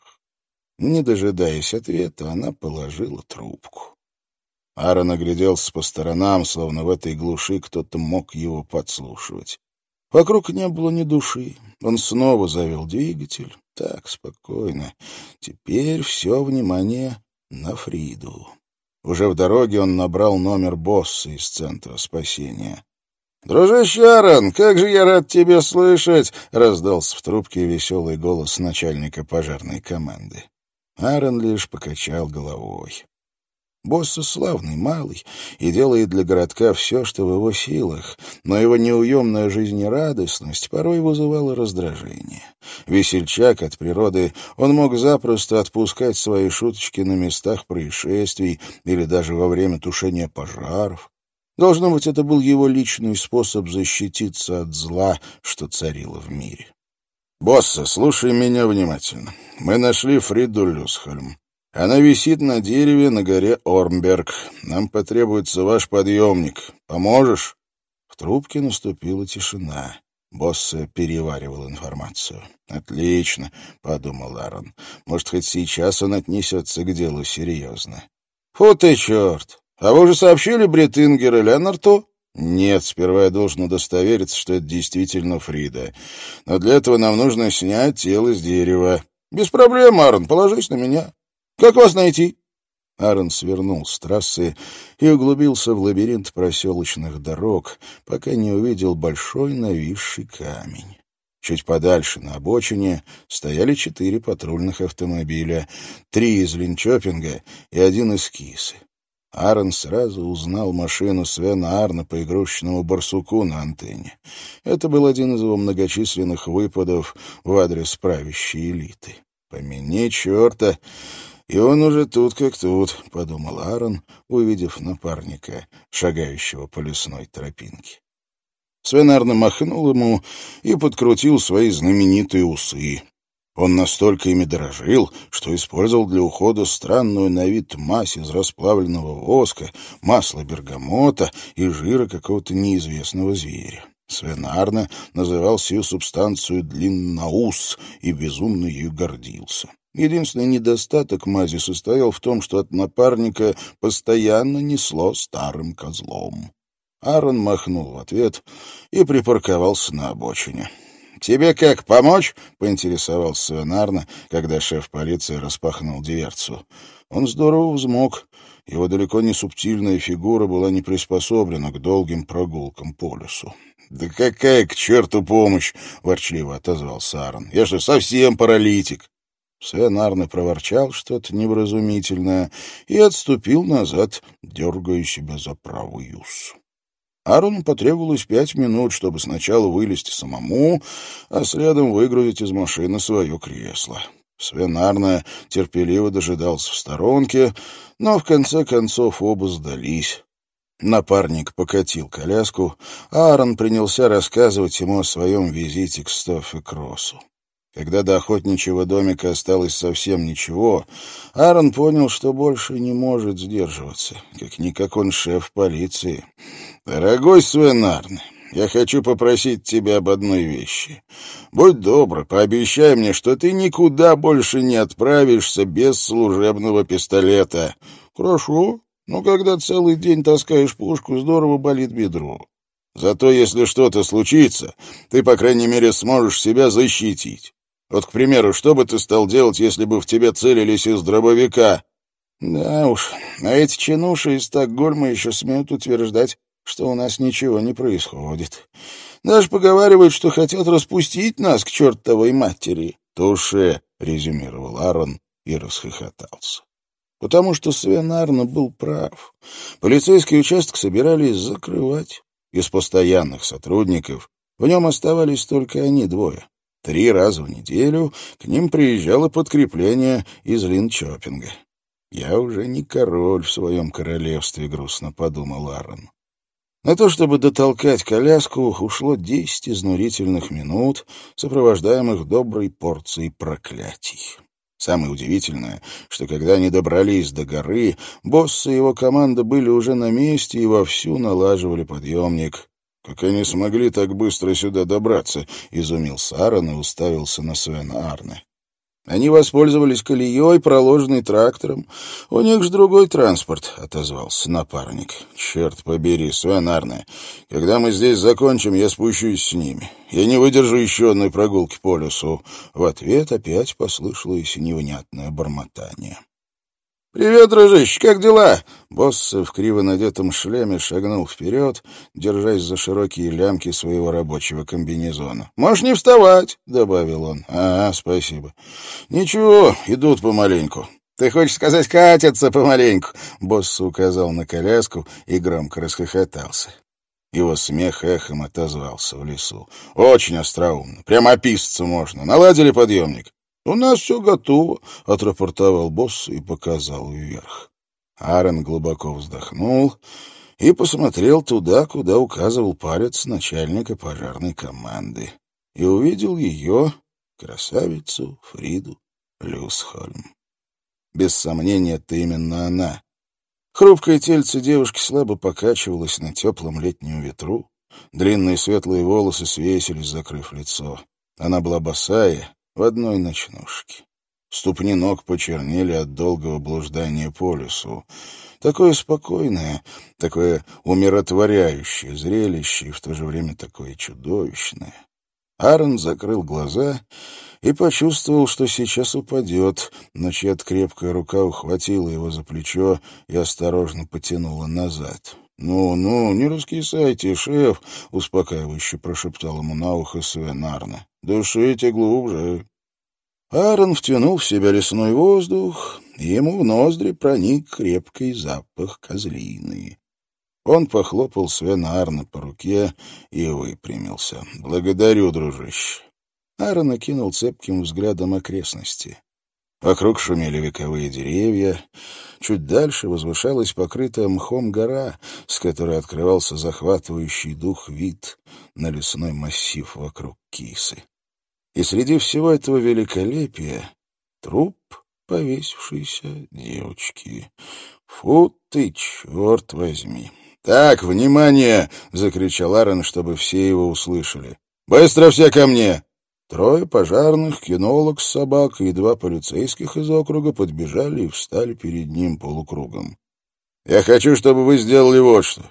Не дожидаясь ответа, она положила трубку. Аарон огляделся по сторонам, словно в этой глуши кто-то мог его подслушивать. Вокруг не было ни души. Он снова завел двигатель. Так, спокойно. Теперь все внимание на Фриду. Уже в дороге он набрал номер босса из центра спасения. «Дружище Аарон, как же я рад тебя слышать!» — раздался в трубке веселый голос начальника пожарной команды. Аарон лишь покачал головой. Босса славный, малый, и делает для городка все, что в его силах, но его неуемная жизнерадостность порой вызывала раздражение. Весельчак от природы, он мог запросто отпускать свои шуточки на местах происшествий или даже во время тушения пожаров. Должно быть, это был его личный способ защититься от зла, что царило в мире. «Босса, слушай меня внимательно. Мы нашли Фриду Люсхольм. Она висит на дереве на горе Ормберг. Нам потребуется ваш подъемник. Поможешь?» В трубке наступила тишина. Босса переваривал информацию. «Отлично», — подумал Аарон. «Может, хоть сейчас он отнесется к делу серьезно». «Фу ты, черт! А вы уже сообщили Бретингер и Ленарту?» «Нет, сперва я должен удостовериться, что это действительно Фрида. Но для этого нам нужно снять тело с дерева». «Без проблем, Аарон, положись на меня. Как вас найти?» Аарон свернул с трассы и углубился в лабиринт проселочных дорог, пока не увидел большой нависший камень. Чуть подальше, на обочине, стояли четыре патрульных автомобиля, три из Линчопинга и один из Кисы. Аарон сразу узнал машину Свена Арна по игрушечному барсуку на антенне. Это был один из его многочисленных выпадов в адрес правящей элиты. «Помяни черта!» «И он уже тут как тут», — подумал Аарон, увидев напарника, шагающего по лесной тропинке. Свен Арне махнул ему и подкрутил свои знаменитые усы. Он настолько ими дорожил, что использовал для ухода странную на вид мазь из расплавленного воска, масла бергамота и жира какого-то неизвестного зверя. Свен Арне называл сию субстанцию длинноус и безумно ею гордился. Единственный недостаток мази состоял в том, что от напарника постоянно несло старым козлом. Аарон махнул в ответ и припарковался на обочине. «Тебе как, помочь?» — поинтересовался Свенарна, когда шеф полиции распахнул дверцу. Он здорово взмок. Его далеко не субтильная фигура была не приспособлена к долгим прогулкам по лесу. «Да какая к черту помощь!» — ворчливо отозвался Аарон. «Я что, совсем паралитик?» Свен проворчал что-то невразумительное и отступил назад, дергая себя за правый ус. Аарону потребовалось пять минут, чтобы сначала вылезти самому, а следом выгрузить из машины свое кресло. Свен терпеливо дожидался в сторонке, но в конце концов оба сдались. Напарник покатил коляску, а Аарон принялся рассказывать ему о своем визите к Стоффе Кроссу. Когда до охотничьего домика осталось совсем ничего, Аарон понял, что больше не может сдерживаться, как-никак он шеф полиции. «Дорогой Свенарн, я хочу попросить тебя об одной вещи. Будь добр, пообещай мне, что ты никуда больше не отправишься без служебного пистолета». «Хорошо, но когда целый день таскаешь пушку, здорово болит бедро. Зато если что-то случится, ты, по крайней мере, сможешь себя защитить. Вот, к примеру, что бы ты стал делать, если бы в тебя целились из дробовика?» «Да уж, а эти чинуши из Стокгольма еще смеют утверждать, что у нас ничего не происходит. Даже поговаривают, что хотят распустить нас к чертовой матери. «Туше», — резюмировал Аарон и расхохотался. Потому что Свен Арно был прав. Полицейский участок собирались закрывать. Из постоянных сотрудников в нем оставались только они двое. Три раза в неделю к ним приезжало подкрепление из Линчопинга. «Я уже не король в своем королевстве», — грустно подумал Аарон. На то, чтобы дотолкать коляску, ушло десять изнурительных минут, сопровождаемых доброй порцией проклятий. Самое удивительное, что когда они добрались до горы, босс и его команда были уже на месте и вовсю налаживали подъемник. «Как они смогли так быстро сюда добраться?» — изумился Аарон и уставился на Свена Арне. Они воспользовались колеей, проложенной трактором. У них же другой транспорт, — отозвался напарник. Черт побери, Свен Арне. Когда мы здесь закончим, я спущусь с ними. Я не выдержу еще одной прогулки по лесу. В ответ опять послышалось невнятное бормотание. «Привет, дружище, как дела?» Босс в криво надетом шлеме шагнул вперед, держась за широкие лямки своего рабочего комбинезона. «Можешь не вставать», — добавил он. «Ага, спасибо». «Ничего, идут помаленьку». «Ты хочешь сказать, катятся помаленьку?» Босс указал на коляску и громко расхохотался. Его смех эхом отозвался в лесу. «Очень остроумно. Прямо описаться можно. Наладили подъемник?» «У нас все готово», — отрапортовал босс и показал вверх. Аарон глубоко вздохнул и посмотрел туда, куда указывал палец начальника пожарной команды, и увидел ее, красавицу Фриду Люсхольм. Без сомнения, это именно она. Хрупкое тельце девушки слабо покачивалось на теплом летнем ветру, длинные светлые волосы свесились, закрыв лицо. Она была босая, в одной ночнушке. Ступни ног почернели от долгого блуждания по лесу. Такое спокойное, такое умиротворяющее зрелище и в то же время такое чудовищное. Аарон закрыл глаза и почувствовал, что сейчас упадет, но чья-то крепкая рука ухватила его за плечо и осторожно потянула назад. «Ну, ну, не раскисайте, шеф», — успокаивающе прошептал ему на ухо Свен Арна. «Дышите глубже». Аарон втянул в себя лесной воздух, и ему в ноздри проник крепкий запах козлины. Он похлопал Свена Арна по руке и выпрямился. «Благодарю, дружище». Аарон окинул цепким взглядом окрестности. Вокруг шумели вековые деревья. Чуть дальше возвышалась покрытая мхом гора, с которой открывался захватывающий дух вид на лесной массив вокруг кисы. И среди всего этого великолепия труп повесившейся девочки. Фу ты, черт возьми! «Так, внимание!» — закричал Аарон, чтобы все его услышали. «Быстро все ко мне!» Трое пожарных, кинолог с собакой и два полицейских из округа подбежали и встали перед ним полукругом. «Я хочу, чтобы вы сделали вот что.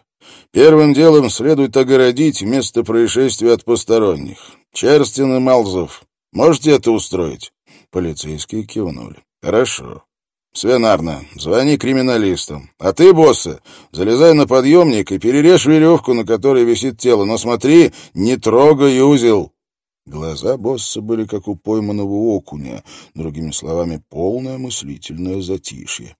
Первым делом следует огородить место происшествия от посторонних. Черстин и Малзов. Можете это устроить?» Полицейские кивнули. «Хорошо. Свенарна, звони криминалистам. А ты, босса, залезай на подъемник и перережь веревку, на которой висит тело. Но смотри, не трогай узел». Глаза босса были как у пойманного окуня, другими словами, полное мыслительное затишье.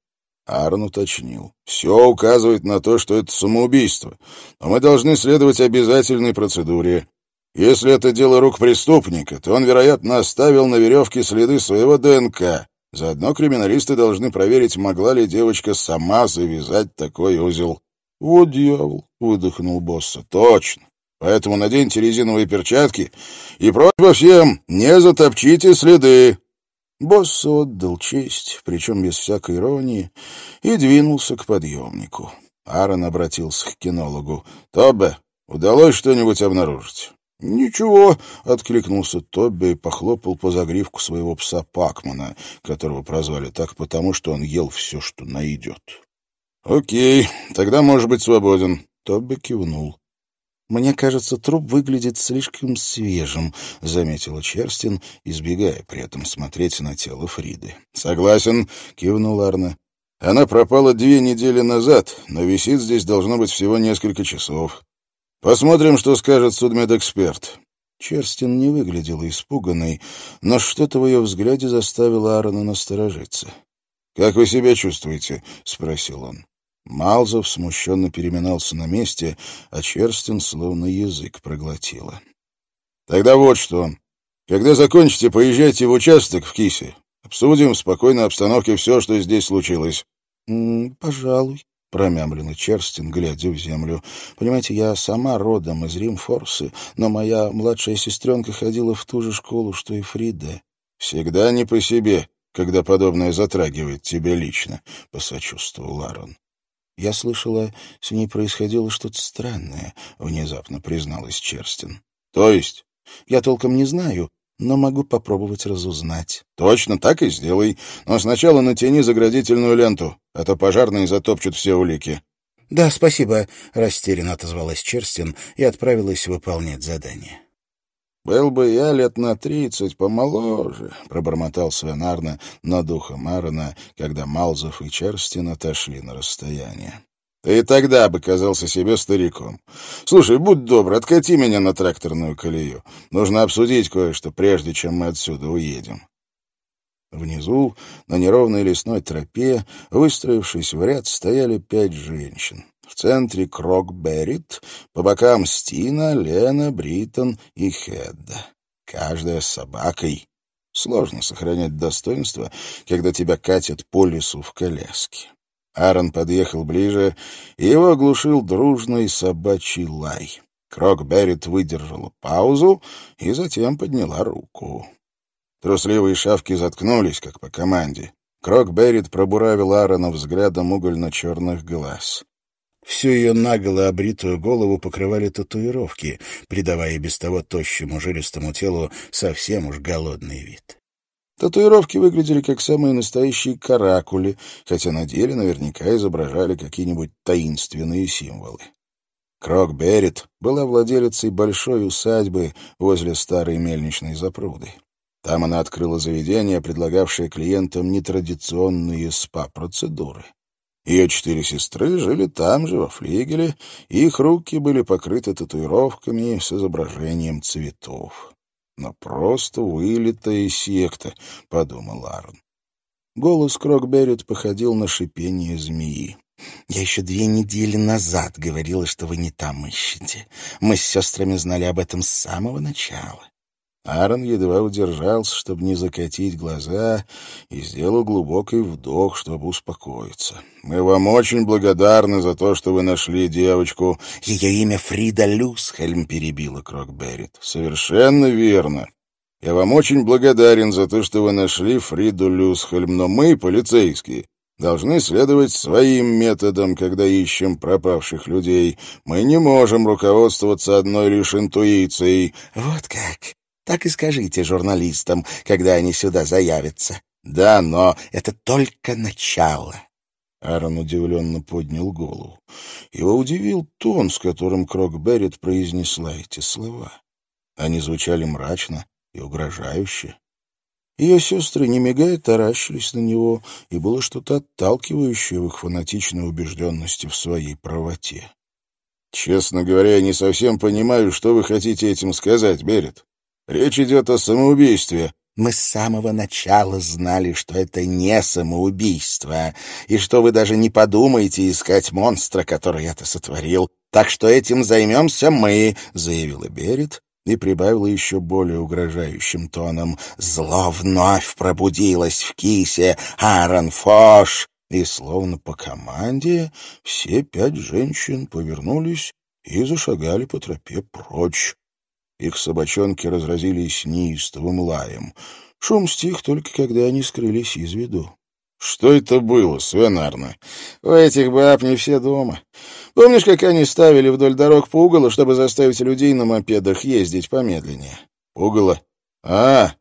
Аарон уточнил. «Все указывает на то, что это самоубийство, но мы должны следовать обязательной процедуре. Если это дело рук преступника, то он, вероятно, оставил на веревке следы своего ДНК. Заодно криминалисты должны проверить, могла ли девочка сама завязать такой узел. — Вот дьявол! — выдохнул босса. — Точно. Поэтому наденьте резиновые перчатки и просьба всем, не затопчите следы. Босс отдал честь, причем без всякой иронии, и двинулся к подъемнику. Аарон обратился к кинологу. — Тобе, удалось что-нибудь обнаружить? «Ничего», — откликнулся Тобби и похлопал по загривку своего пса Пакмана, которого прозвали так потому, что он ел все, что найдет. «Окей, тогда можешь быть свободен». Тобби кивнул. «Мне кажется, труп выглядит слишком свежим», — заметила Черстин, избегая при этом смотреть на тело Фриды. «Согласен», — кивнул Арна. «Она пропала две недели назад, но висит здесь должно быть всего несколько часов. Посмотрим, что скажет судмедэксперт. Черстин не выглядела испуганной, но что-то в ее взгляде заставило Аарона насторожиться. «Как вы себя чувствуете?» — спросил он. Малзов смущенно переминался на месте, а Черстин словно язык проглотила. «Тогда вот что. Когда закончите, поезжайте в участок в Кисе. Обсудим в спокойной обстановке все, что здесь случилось». «Пожалуй», промямлила Черстин, глядя в землю. «Понимаете, я сама родом из Римфорсы, но моя младшая сестренка ходила в ту же школу, что и Фрида». «Всегда не по себе, когда подобное затрагивает тебя лично», — посочувствовал Ларон. «Я слышала, с ней происходило что-то странное», — внезапно призналась Черстин. «То есть?» «Я толком не знаю, но могу попробовать разузнать. — Точно так и сделай. Но сначала натяни заградительную ленту, а то пожарные затопчут все улики. — Да, спасибо, — растерянно отозвалась Черстин и отправилась выполнять задание. «Был бы я лет на тридцать помоложе», — пробормотал Свен Арне над ухом Аарона, когда Малзов и Черстин отошли на расстояние. «Ты и тогда бы казался себе стариком. Слушай, будь добр, откати меня на тракторную колею. Нужно обсудить кое-что, прежде чем мы отсюда уедем». Внизу, на неровной лесной тропе, выстроившись в ряд, стояли пять женщин. В центре Крок Беррит, по бокам Стина, Лена, Бриттон и Хедда. Каждая с собакой. Сложно сохранять достоинство, когда тебя катят по лесу в коляске. Аарон подъехал ближе, и его оглушил дружный собачий лай. Крок Беррит выдержала паузу и затем подняла руку. Трусливые шавки заткнулись, как по команде. Крок Беррит пробуравил Аарона взглядом угольно-черных глаз. Всю ее наголо обритую голову покрывали татуировки, придавая без того тощему жилистому телу совсем уж голодный вид. Татуировки выглядели как самые настоящие каракули, хотя на деле наверняка изображали какие-нибудь таинственные символы. Крок Беррит была владелицей большой усадьбы возле старой мельничной запруды. Там она открыла заведение, предлагавшее клиентам нетрадиционные спа-процедуры. Ее четыре сестры жили там же, во флигеле, и их руки были покрыты татуировками с изображением цветов. «Но просто вылитая секта», — подумал Арн. Голос Крокберрит походил на шипение змеи. «Я еще две недели назад говорила, что вы не там ищете. Мы с сестрами знали об этом с самого начала. Аарон едва удержался, чтобы не закатить глаза, и сделал глубокий вдох, чтобы успокоиться. «Мы вам очень благодарны за то, что вы нашли девочку». «Ее имя Фрида Люсхельм», — перебила Крокберрит. «Совершенно верно. Я вам очень благодарен за то, что вы нашли Фриду Люсхельм, но мы, полицейские, должны следовать своим методам, когда ищем пропавших людей. Мы не можем руководствоваться одной лишь интуицией». «Вот как!» Так и скажите журналистам, когда они сюда заявятся. Да, но это только начало. Аарон удивленно поднял голову. Его удивил тон, с которым Крокберрит произнесла эти слова. Они звучали мрачно и угрожающе. Ее сестры, не мигая, таращились на него, и было что-то отталкивающее в их фанатичной убежденности в своей правоте. «Честно говоря, я не совсем понимаю, что вы хотите этим сказать, Берет. Речь идет о самоубийстве. Мы с самого начала знали, что это не самоубийство, и что вы даже не подумаете искать монстра, который это сотворил. Так что этим займемся мы, — заявила Берет и прибавила еще более угрожающим тоном. Зло вновь пробудилось в кисе Аарон Фош. И словно по команде все пять женщин повернулись и зашагали по тропе прочь. Их собачонки разразились неистовым лаем. Шум стих только когда они скрылись из виду. «Что это было, Свенарна? У этих баб не все дома. Помнишь, как они ставили вдоль дорог пугало, чтобы заставить людей на мопедах ездить помедленнее?» «Пугало? А,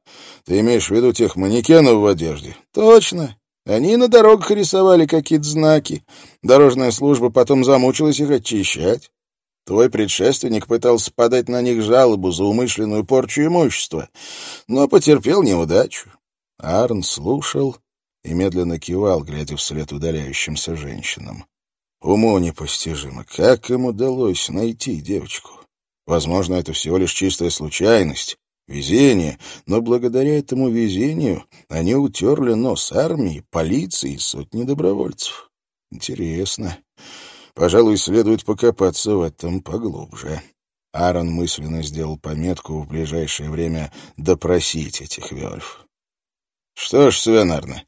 ты имеешь в виду тех манекенов в одежде?» «Точно. Они на дорогах рисовали какие-то знаки. Дорожная служба потом замучилась их очищать. Твой предшественник пытался подать на них жалобу за умышленную порчу имущества, но потерпел неудачу. Арн слушал и медленно кивал, глядя вслед удаляющимся женщинам. Уму непостижимо, как им удалось найти девочку. Возможно, это всего лишь чистая случайность, везение, но благодаря этому везению они утерли нос армии, полиции и сотни добровольцев. Интересно. Пожалуй, следует покопаться в этом поглубже. Аарон мысленно сделал пометку в ближайшее время допросить этих вельф. Что ж, Свенарна,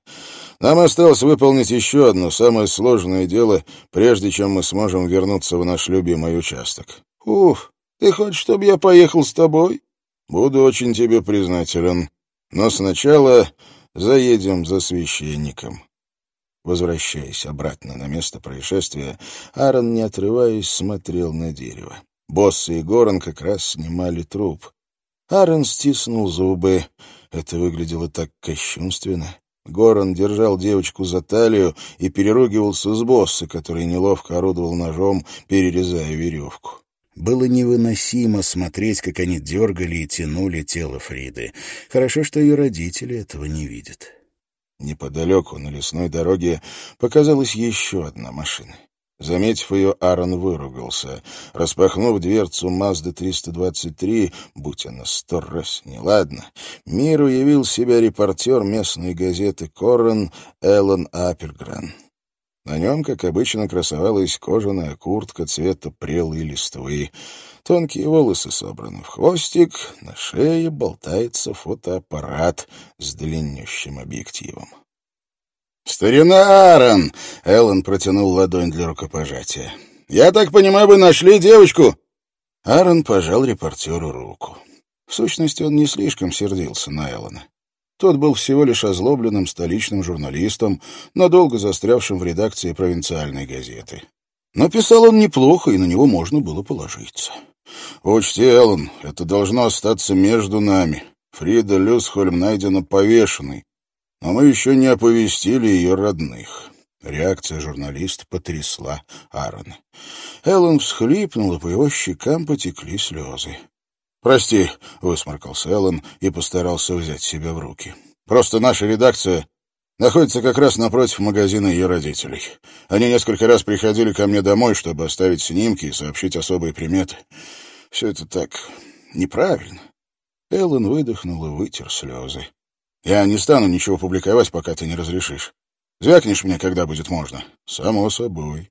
нам осталось выполнить еще одно самое сложное дело, прежде чем мы сможем вернуться в наш любимый участок. Уф, ты хочешь, чтобы я поехал с тобой? Буду очень тебе признателен. Но сначала заедем за священником. Возвращаясь обратно на место происшествия, Аарон, не отрываясь, смотрел на дерево. Босс и Горан как раз снимали труп. Аарон стиснул зубы. Это выглядело так кощунственно. Горан держал девочку за талию и переругивался с босса, который неловко орудовал ножом, перерезая веревку. Было невыносимо смотреть, как они дергали и тянули тело Фриды. Хорошо, что ее родители этого не видят. Неподалеку, на лесной дороге, показалась еще одна машина. Заметив ее, Аарон выругался. Распахнув дверцу Мазды 323, будь она сто раз неладно, миру явил себя репортер местной газеты «Коррен» Эллен Апельгран. На нем, как обычно, красовалась кожаная куртка цвета прелой листвы. Тонкие волосы собраны в хвостик, на шее болтается фотоаппарат с длиннющим объективом. «Старина Аарон!» — Эллен протянул ладонь для рукопожатия. «Я так понимаю, вы нашли девочку?» Аарон пожал репортеру руку. В сущности, он не слишком сердился на Эллена. Тот был всего лишь озлобленным столичным журналистом, надолго застрявшим в редакции провинциальной газеты. Но писал он неплохо, и на него можно было положиться. «Учти, Эллен, это должно остаться между нами. Фрида Люсхольм найдена повешенной, но мы еще не оповестили ее родных». Реакция журналиста потрясла Аарона. Эллен всхлипнул, и по его щекам потекли слезы. «Прости», — высморкался Эллен и постарался взять себя в руки. «Просто наша редакция находится как раз напротив магазина ее родителей. Они несколько раз приходили ко мне домой, чтобы оставить снимки и сообщить особые приметы. Все это так неправильно». Эллен выдохнул и вытер слезы. «Я не стану ничего публиковать, пока ты не разрешишь. Звякнешь мне, когда будет можно?» «Само собой».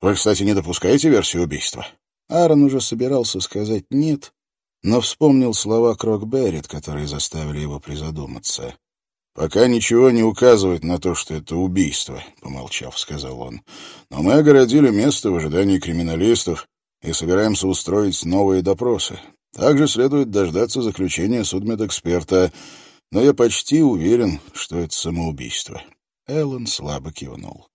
«Вы, кстати, не допускаете версию убийства?» Аарон уже собирался сказать «нет», но вспомнил слова Крокберрит, которые заставили его призадуматься. «Пока ничего не указывает на то, что это убийство», — помолчав, сказал он. «Но мы огородили место в ожидании криминалистов и собираемся устроить новые допросы. Также следует дождаться заключения судмедэксперта, но я почти уверен, что это самоубийство». Эллен слабо кивнул.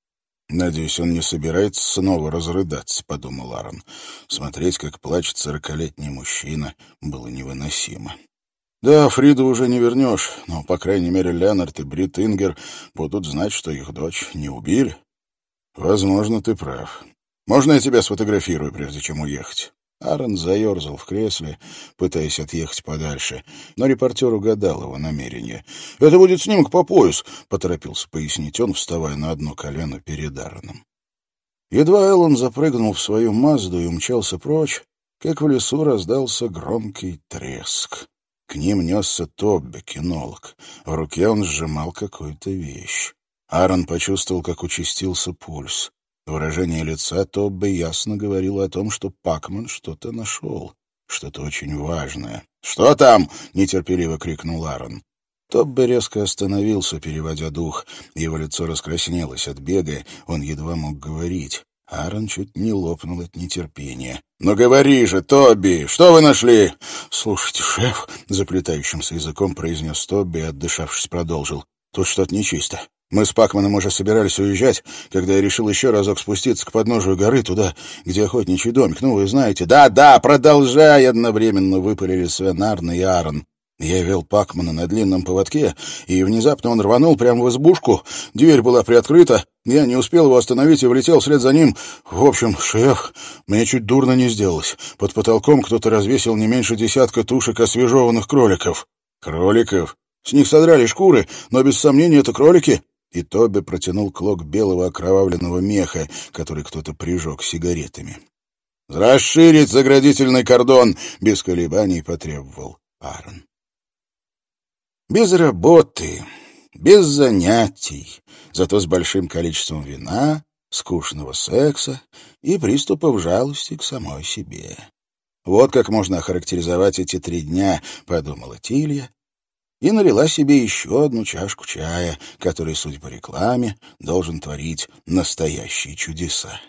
«Надеюсь, он не собирается снова разрыдаться», — подумал Аарон. Смотреть, как плачет сорокалетний мужчина, было невыносимо. «Да, Фриду уже не вернешь, но, по крайней мере, Леонард и Брит Ингер будут знать, что их дочь не убили. Возможно, ты прав. Можно я тебя сфотографирую, прежде чем уехать?» Аарон заерзал в кресле, пытаясь отъехать подальше, но репортер угадал его намерение. «Это будет снимок по пояс», — поторопился пояснить он, вставая на одно колено перед Аароном. Едва Эллен запрыгнул в свою Мазду и умчался прочь, как в лесу раздался громкий треск. К ним несся Тобби, кинолог. В руке он сжимал какую-то вещь. Аарон почувствовал, как участился пульс. Выражение лица Тобби ясно говорило о том, что Пакман что-то нашел, что-то очень важное. «Что там?» — нетерпеливо крикнул Аарон. Тобби резко остановился, переводя дух. Его лицо раскраснелось от бега, он едва мог говорить. Аарон чуть не лопнул от нетерпения. «Ну говори же, Тобби, что вы нашли?» «Слушайте, шеф», — заплетающимся языком произнес Тобби и, отдышавшись, продолжил. «Тут что-то нечисто. Мы с Пакманом уже собирались уезжать, когда я решил еще разок спуститься к подножию горы, туда, где охотничий домик. Ну, вы знаете. Да-да, продолжай, одновременно выпалили Свен Арн и Аарон. Я вел Пакмана на длинном поводке, и внезапно он рванул прямо в избушку. Дверь была приоткрыта. Я не успел его остановить и влетел вслед за ним. В общем, шеф, мне чуть дурно не сделалось. Под потолком кто-то развесил не меньше десятка тушек освежеванных кроликов. Кроликов? С них содрали шкуры, но без сомнения это кролики и Тоби протянул клок белого окровавленного меха, который кто-то прижег сигаретами. «Расширить заградительный кордон!» — без колебаний потребовал Аарон. Без работы, без занятий, зато с большим количеством вина, скучного секса и приступов жалости к самой себе. Вот как можно охарактеризовать эти три дня, — подумала Тилья, и налила себе еще одну чашку чая, который, судя по рекламе, должен творить настоящие чудеса.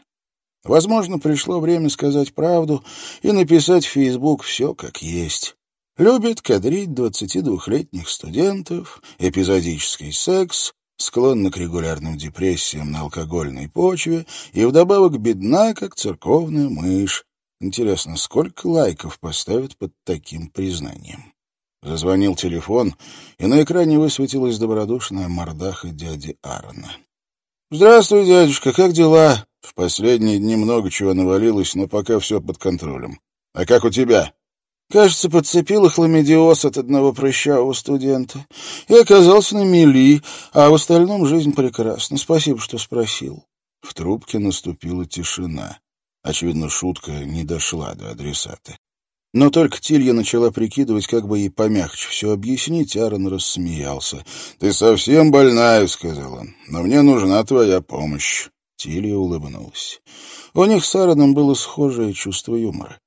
Возможно, пришло время сказать правду и написать в Фейсбук все как есть. Любит кадрить двадцатидвухлетних студентов, эпизодический секс, склонна к регулярным депрессиям на алкогольной почве и вдобавок бедна, как церковная мышь. Интересно, сколько лайков поставят под таким признанием? Зазвонил телефон, и на экране высветилась добродушная мордаха дяди Аарона. «Здравствуй, дядюшка, как дела?» В последние дни много чего навалилось, но пока все под контролем. А как у тебя?» Кажется, подцепила хламидиоз от одного прыщавого студента и оказался на мели, а в остальном жизнь прекрасна. Спасибо, что спросил. В трубке наступила тишина. Очевидно, шутка не дошла до адресата. Но только Тилья начала прикидывать, как бы ей помягче все объяснить, Аарон рассмеялся. «Ты совсем больная», — сказал он, — «но мне нужна твоя помощь». Тилья улыбнулась. У них с Аароном было схожее чувство юмора.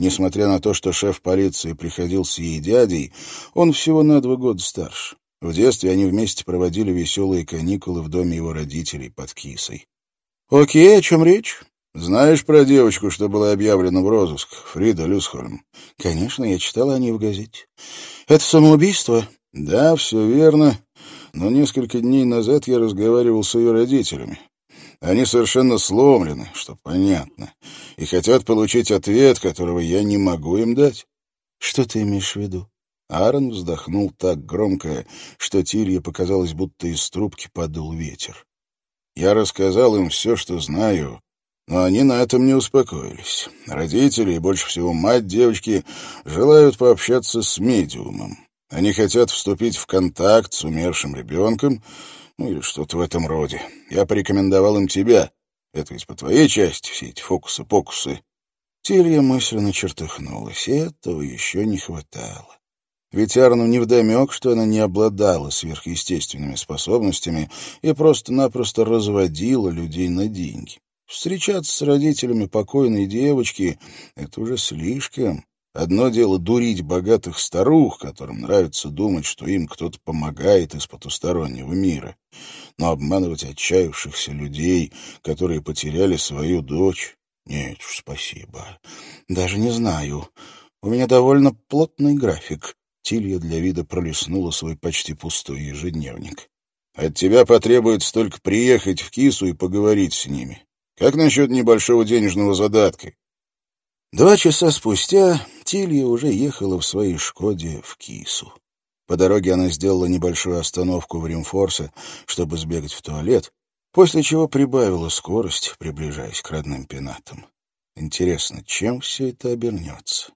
Несмотря на то, что шеф полиции приходился ей дядей, он всего на два года старше. В детстве они вместе проводили веселые каникулы в доме его родителей под Кисой. «Окей, о чем речь?» «Знаешь про девочку, что была объявлена в розыск? Фрида Люсхольм?» «Конечно, я читала о ней в газете. Это самоубийство?» «Да, все верно. Но несколько дней назад я разговаривал с ее родителями. Они совершенно сломлены, что понятно, и хотят получить ответ, которого я не могу им дать. Что ты имеешь в виду? Аарон вздохнул так громко, что Тилье показалось, будто из трубки подул ветер. Я рассказал им все, что знаю, но они на этом не успокоились. Родители и больше всего мать девочки желают пообщаться с медиумом. Они хотят вступить в контакт с умершим ребенком, ну или что-то в этом роде. Я порекомендовал им тебя. Это ведь по твоей части, все эти фокусы-покусы. Тилья мысленно чертыхнулась, и этого еще не хватало. Ведь Арну невдомек, что она не обладала сверхъестественными способностями и просто-напросто разводила людей на деньги. Встречаться с родителями покойной девочки — это уже слишком. Одно дело дурить богатых старух, которым нравится думать, что им кто-то помогает из потустороннего мира. Но обманывать отчаявшихся людей, которые потеряли свою дочь... Нет уж, спасибо. Даже не знаю. У меня довольно плотный график. Тилья для вида пролистнула свой почти пустой ежедневник. От тебя потребуется только приехать в Кису и поговорить с ними. Как насчет небольшого денежного задатка? Два часа спустя Тилья уже ехала в своей «Шкоде» в Кису. По дороге она сделала небольшую остановку в Римфорсе, чтобы сбегать в туалет, после чего прибавила скорость, приближаясь к родным пенатам. Интересно, чем все это обернется?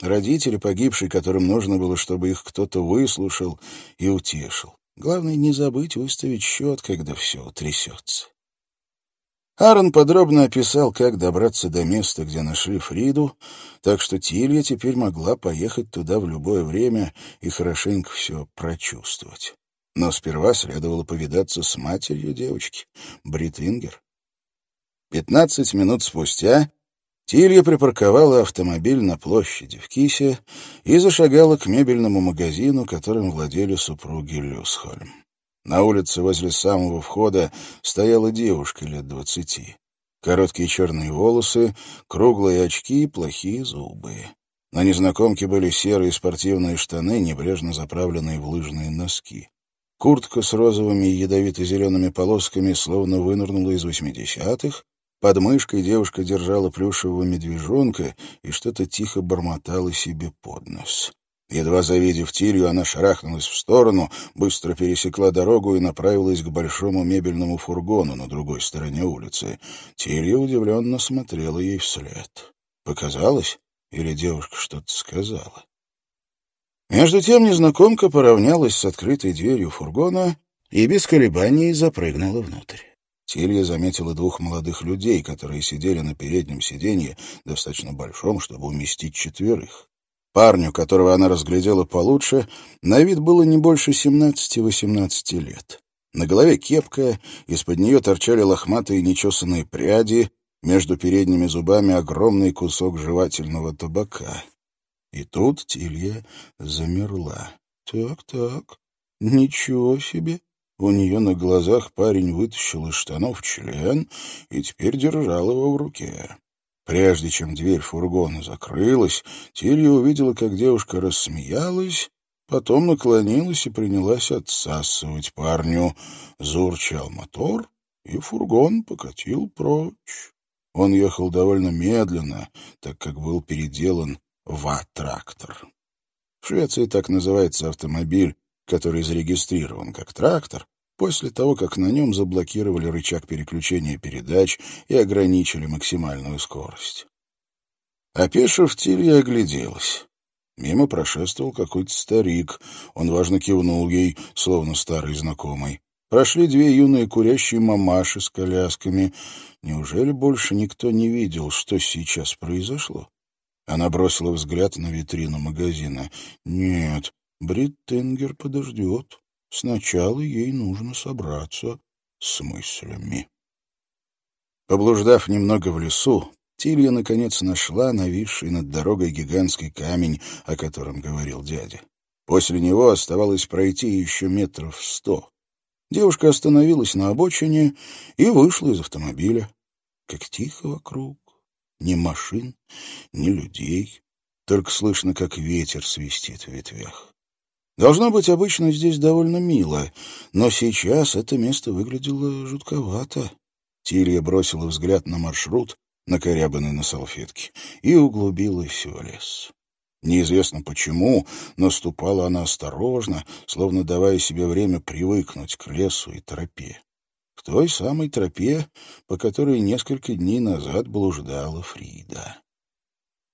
Родители погибшие, которым нужно было, чтобы их кто-то выслушал и утешил. Главное, не забыть выставить счет, когда все утрясется. Аарон подробно описал, как добраться до места, где нашли Фриду, так что Тилья теперь могла поехать туда в любое время и хорошенько все прочувствовать. Но сперва следовало повидаться с матерью девочки, Брит Ингер. Пятнадцать минут спустя Тилья припарковала автомобиль на площади в Кисе и зашагала к мебельному магазину, которым владели супруги Люсхольм. На улице возле самого входа стояла девушка лет двадцати. Короткие черные волосы, круглые очки и плохие зубы. На незнакомке были серые спортивные штаны, небрежно заправленные в лыжные носки. Куртка с розовыми и ядовито-зелеными полосками словно вынырнула из восьмидесятых. Под мышкой девушка держала плюшевого медвежонка и что-то тихо бормотала себе под нос. Едва завидев Тилью, она шарахнулась в сторону, быстро пересекла дорогу и направилась к большому мебельному фургону на другой стороне улицы. Тилья удивленно смотрела ей вслед. Показалось? Или девушка что-то сказала? Между тем незнакомка поравнялась с открытой дверью фургона и без колебаний запрыгнула внутрь. Тилья заметила двух молодых людей, которые сидели на переднем сиденье, достаточно большом, чтобы уместить четверых. Парню, которого она разглядела получше, на вид было не больше 17-18 лет. На голове кепка, из-под нее торчали лохматые нечесанные пряди, между передними зубами огромный кусок жевательного табака. И тут Тилья замерла. Так-так, ничего себе. У нее на глазах парень вытащил из штанов член и теперь держал его в руке. Прежде чем дверь фургона закрылась, Тилья увидела, как девушка рассмеялась, потом наклонилась и принялась отсасывать парню. Зурчал мотор, и фургон покатил прочь. Он ехал довольно медленно, так как был переделан в А-трактор. В Швеции так называется автомобиль, который зарегистрирован как трактор, после того, как на нем заблокировали рычаг переключения передач и ограничили максимальную скорость. Опешив, Тилья огляделась. Мимо прошествовал какой-то старик. Он важно кивнул ей, словно старый знакомый. Прошли две юные курящие мамаши с колясками. Неужели больше никто не видел, что сейчас произошло? Она бросила взгляд на витрину магазина. Нет, Брит Тенгер подождет. Сначала ей нужно собраться с мыслями. Поблуждав немного в лесу, Тилья, наконец, нашла нависший над дорогой гигантский камень, о котором говорил дядя. После него оставалось пройти еще метров сто. Девушка остановилась на обочине и вышла из автомобиля. Как тихо вокруг. Ни машин, ни людей. Только слышно, как ветер свистит в ветвях. Должно быть, обычно здесь довольно мило, но сейчас это место выглядело жутковато. Тилья бросила взгляд на маршрут, накорябанный на салфетке, и углубилась в лес. Неизвестно почему, но ступала она осторожно, словно давая себе время привыкнуть к лесу и тропе. К той самой тропе, по которой несколько дней назад блуждала Фрида.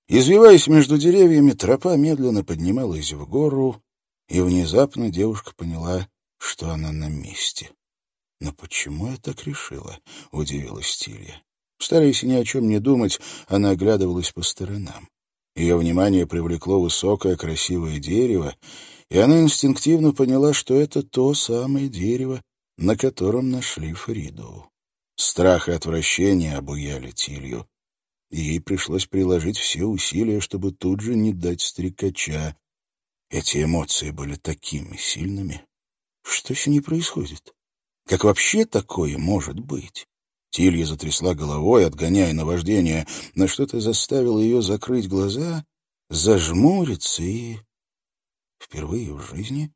Извиваясь между деревьями, тропа медленно поднималась в гору, и внезапно девушка поняла, что она на месте. «Но почему я так решила?» — удивилась Тилья. Стараясь ни о чем не думать, она оглядывалась по сторонам. Ее внимание привлекло высокое красивое дерево, и она инстинктивно поняла, что это то самое дерево, на котором нашли Фриду. Страх и отвращение обуяли Тилью, ей пришлось приложить все усилия, чтобы тут же не дать стрекача. Эти эмоции были такими сильными. Что с ней происходит? Как вообще такое может быть? Тилья затрясла головой, отгоняя наваждение, но что-то заставило ее закрыть глаза, зажмуриться и... Впервые в жизни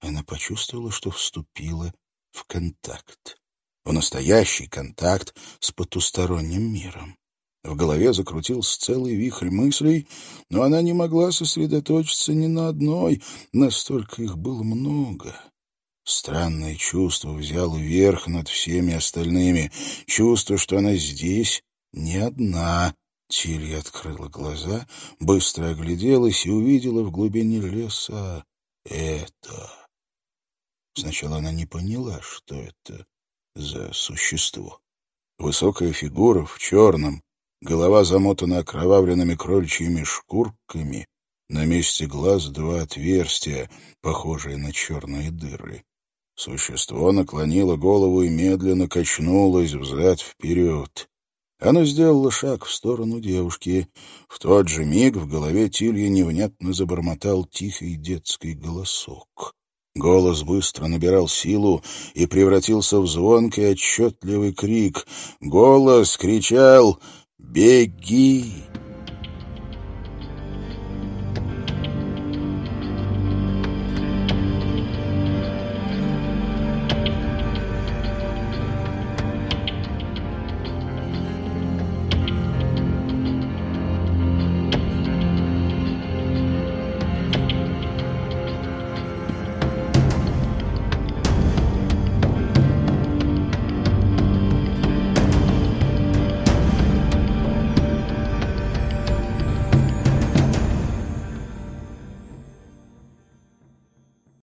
она почувствовала, что вступила в контакт. В настоящий контакт с потусторонним миром. В голове закрутился целый вихрь мыслей, но она не могла сосредоточиться ни на одной, настолько их было много. Странное чувство взяло верх над всеми остальными. Чувство, что она здесь не одна. Тилья открыла глаза, быстро огляделась и увидела в глубине леса это. Сначала она не поняла, что это за существо. Высокая фигура в черном, голова замотана окровавленными крольчьими шкурками, на месте глаз два отверстия, похожие на черные дыры. Существо наклонило голову и медленно качнулось взад-вперед. Оно сделало шаг в сторону девушки. В тот же миг в голове Тилья невнятно забормотал тихий детский голосок. Голос быстро набирал силу и превратился в звонкий отчетливый крик. Голос кричал «Беги!»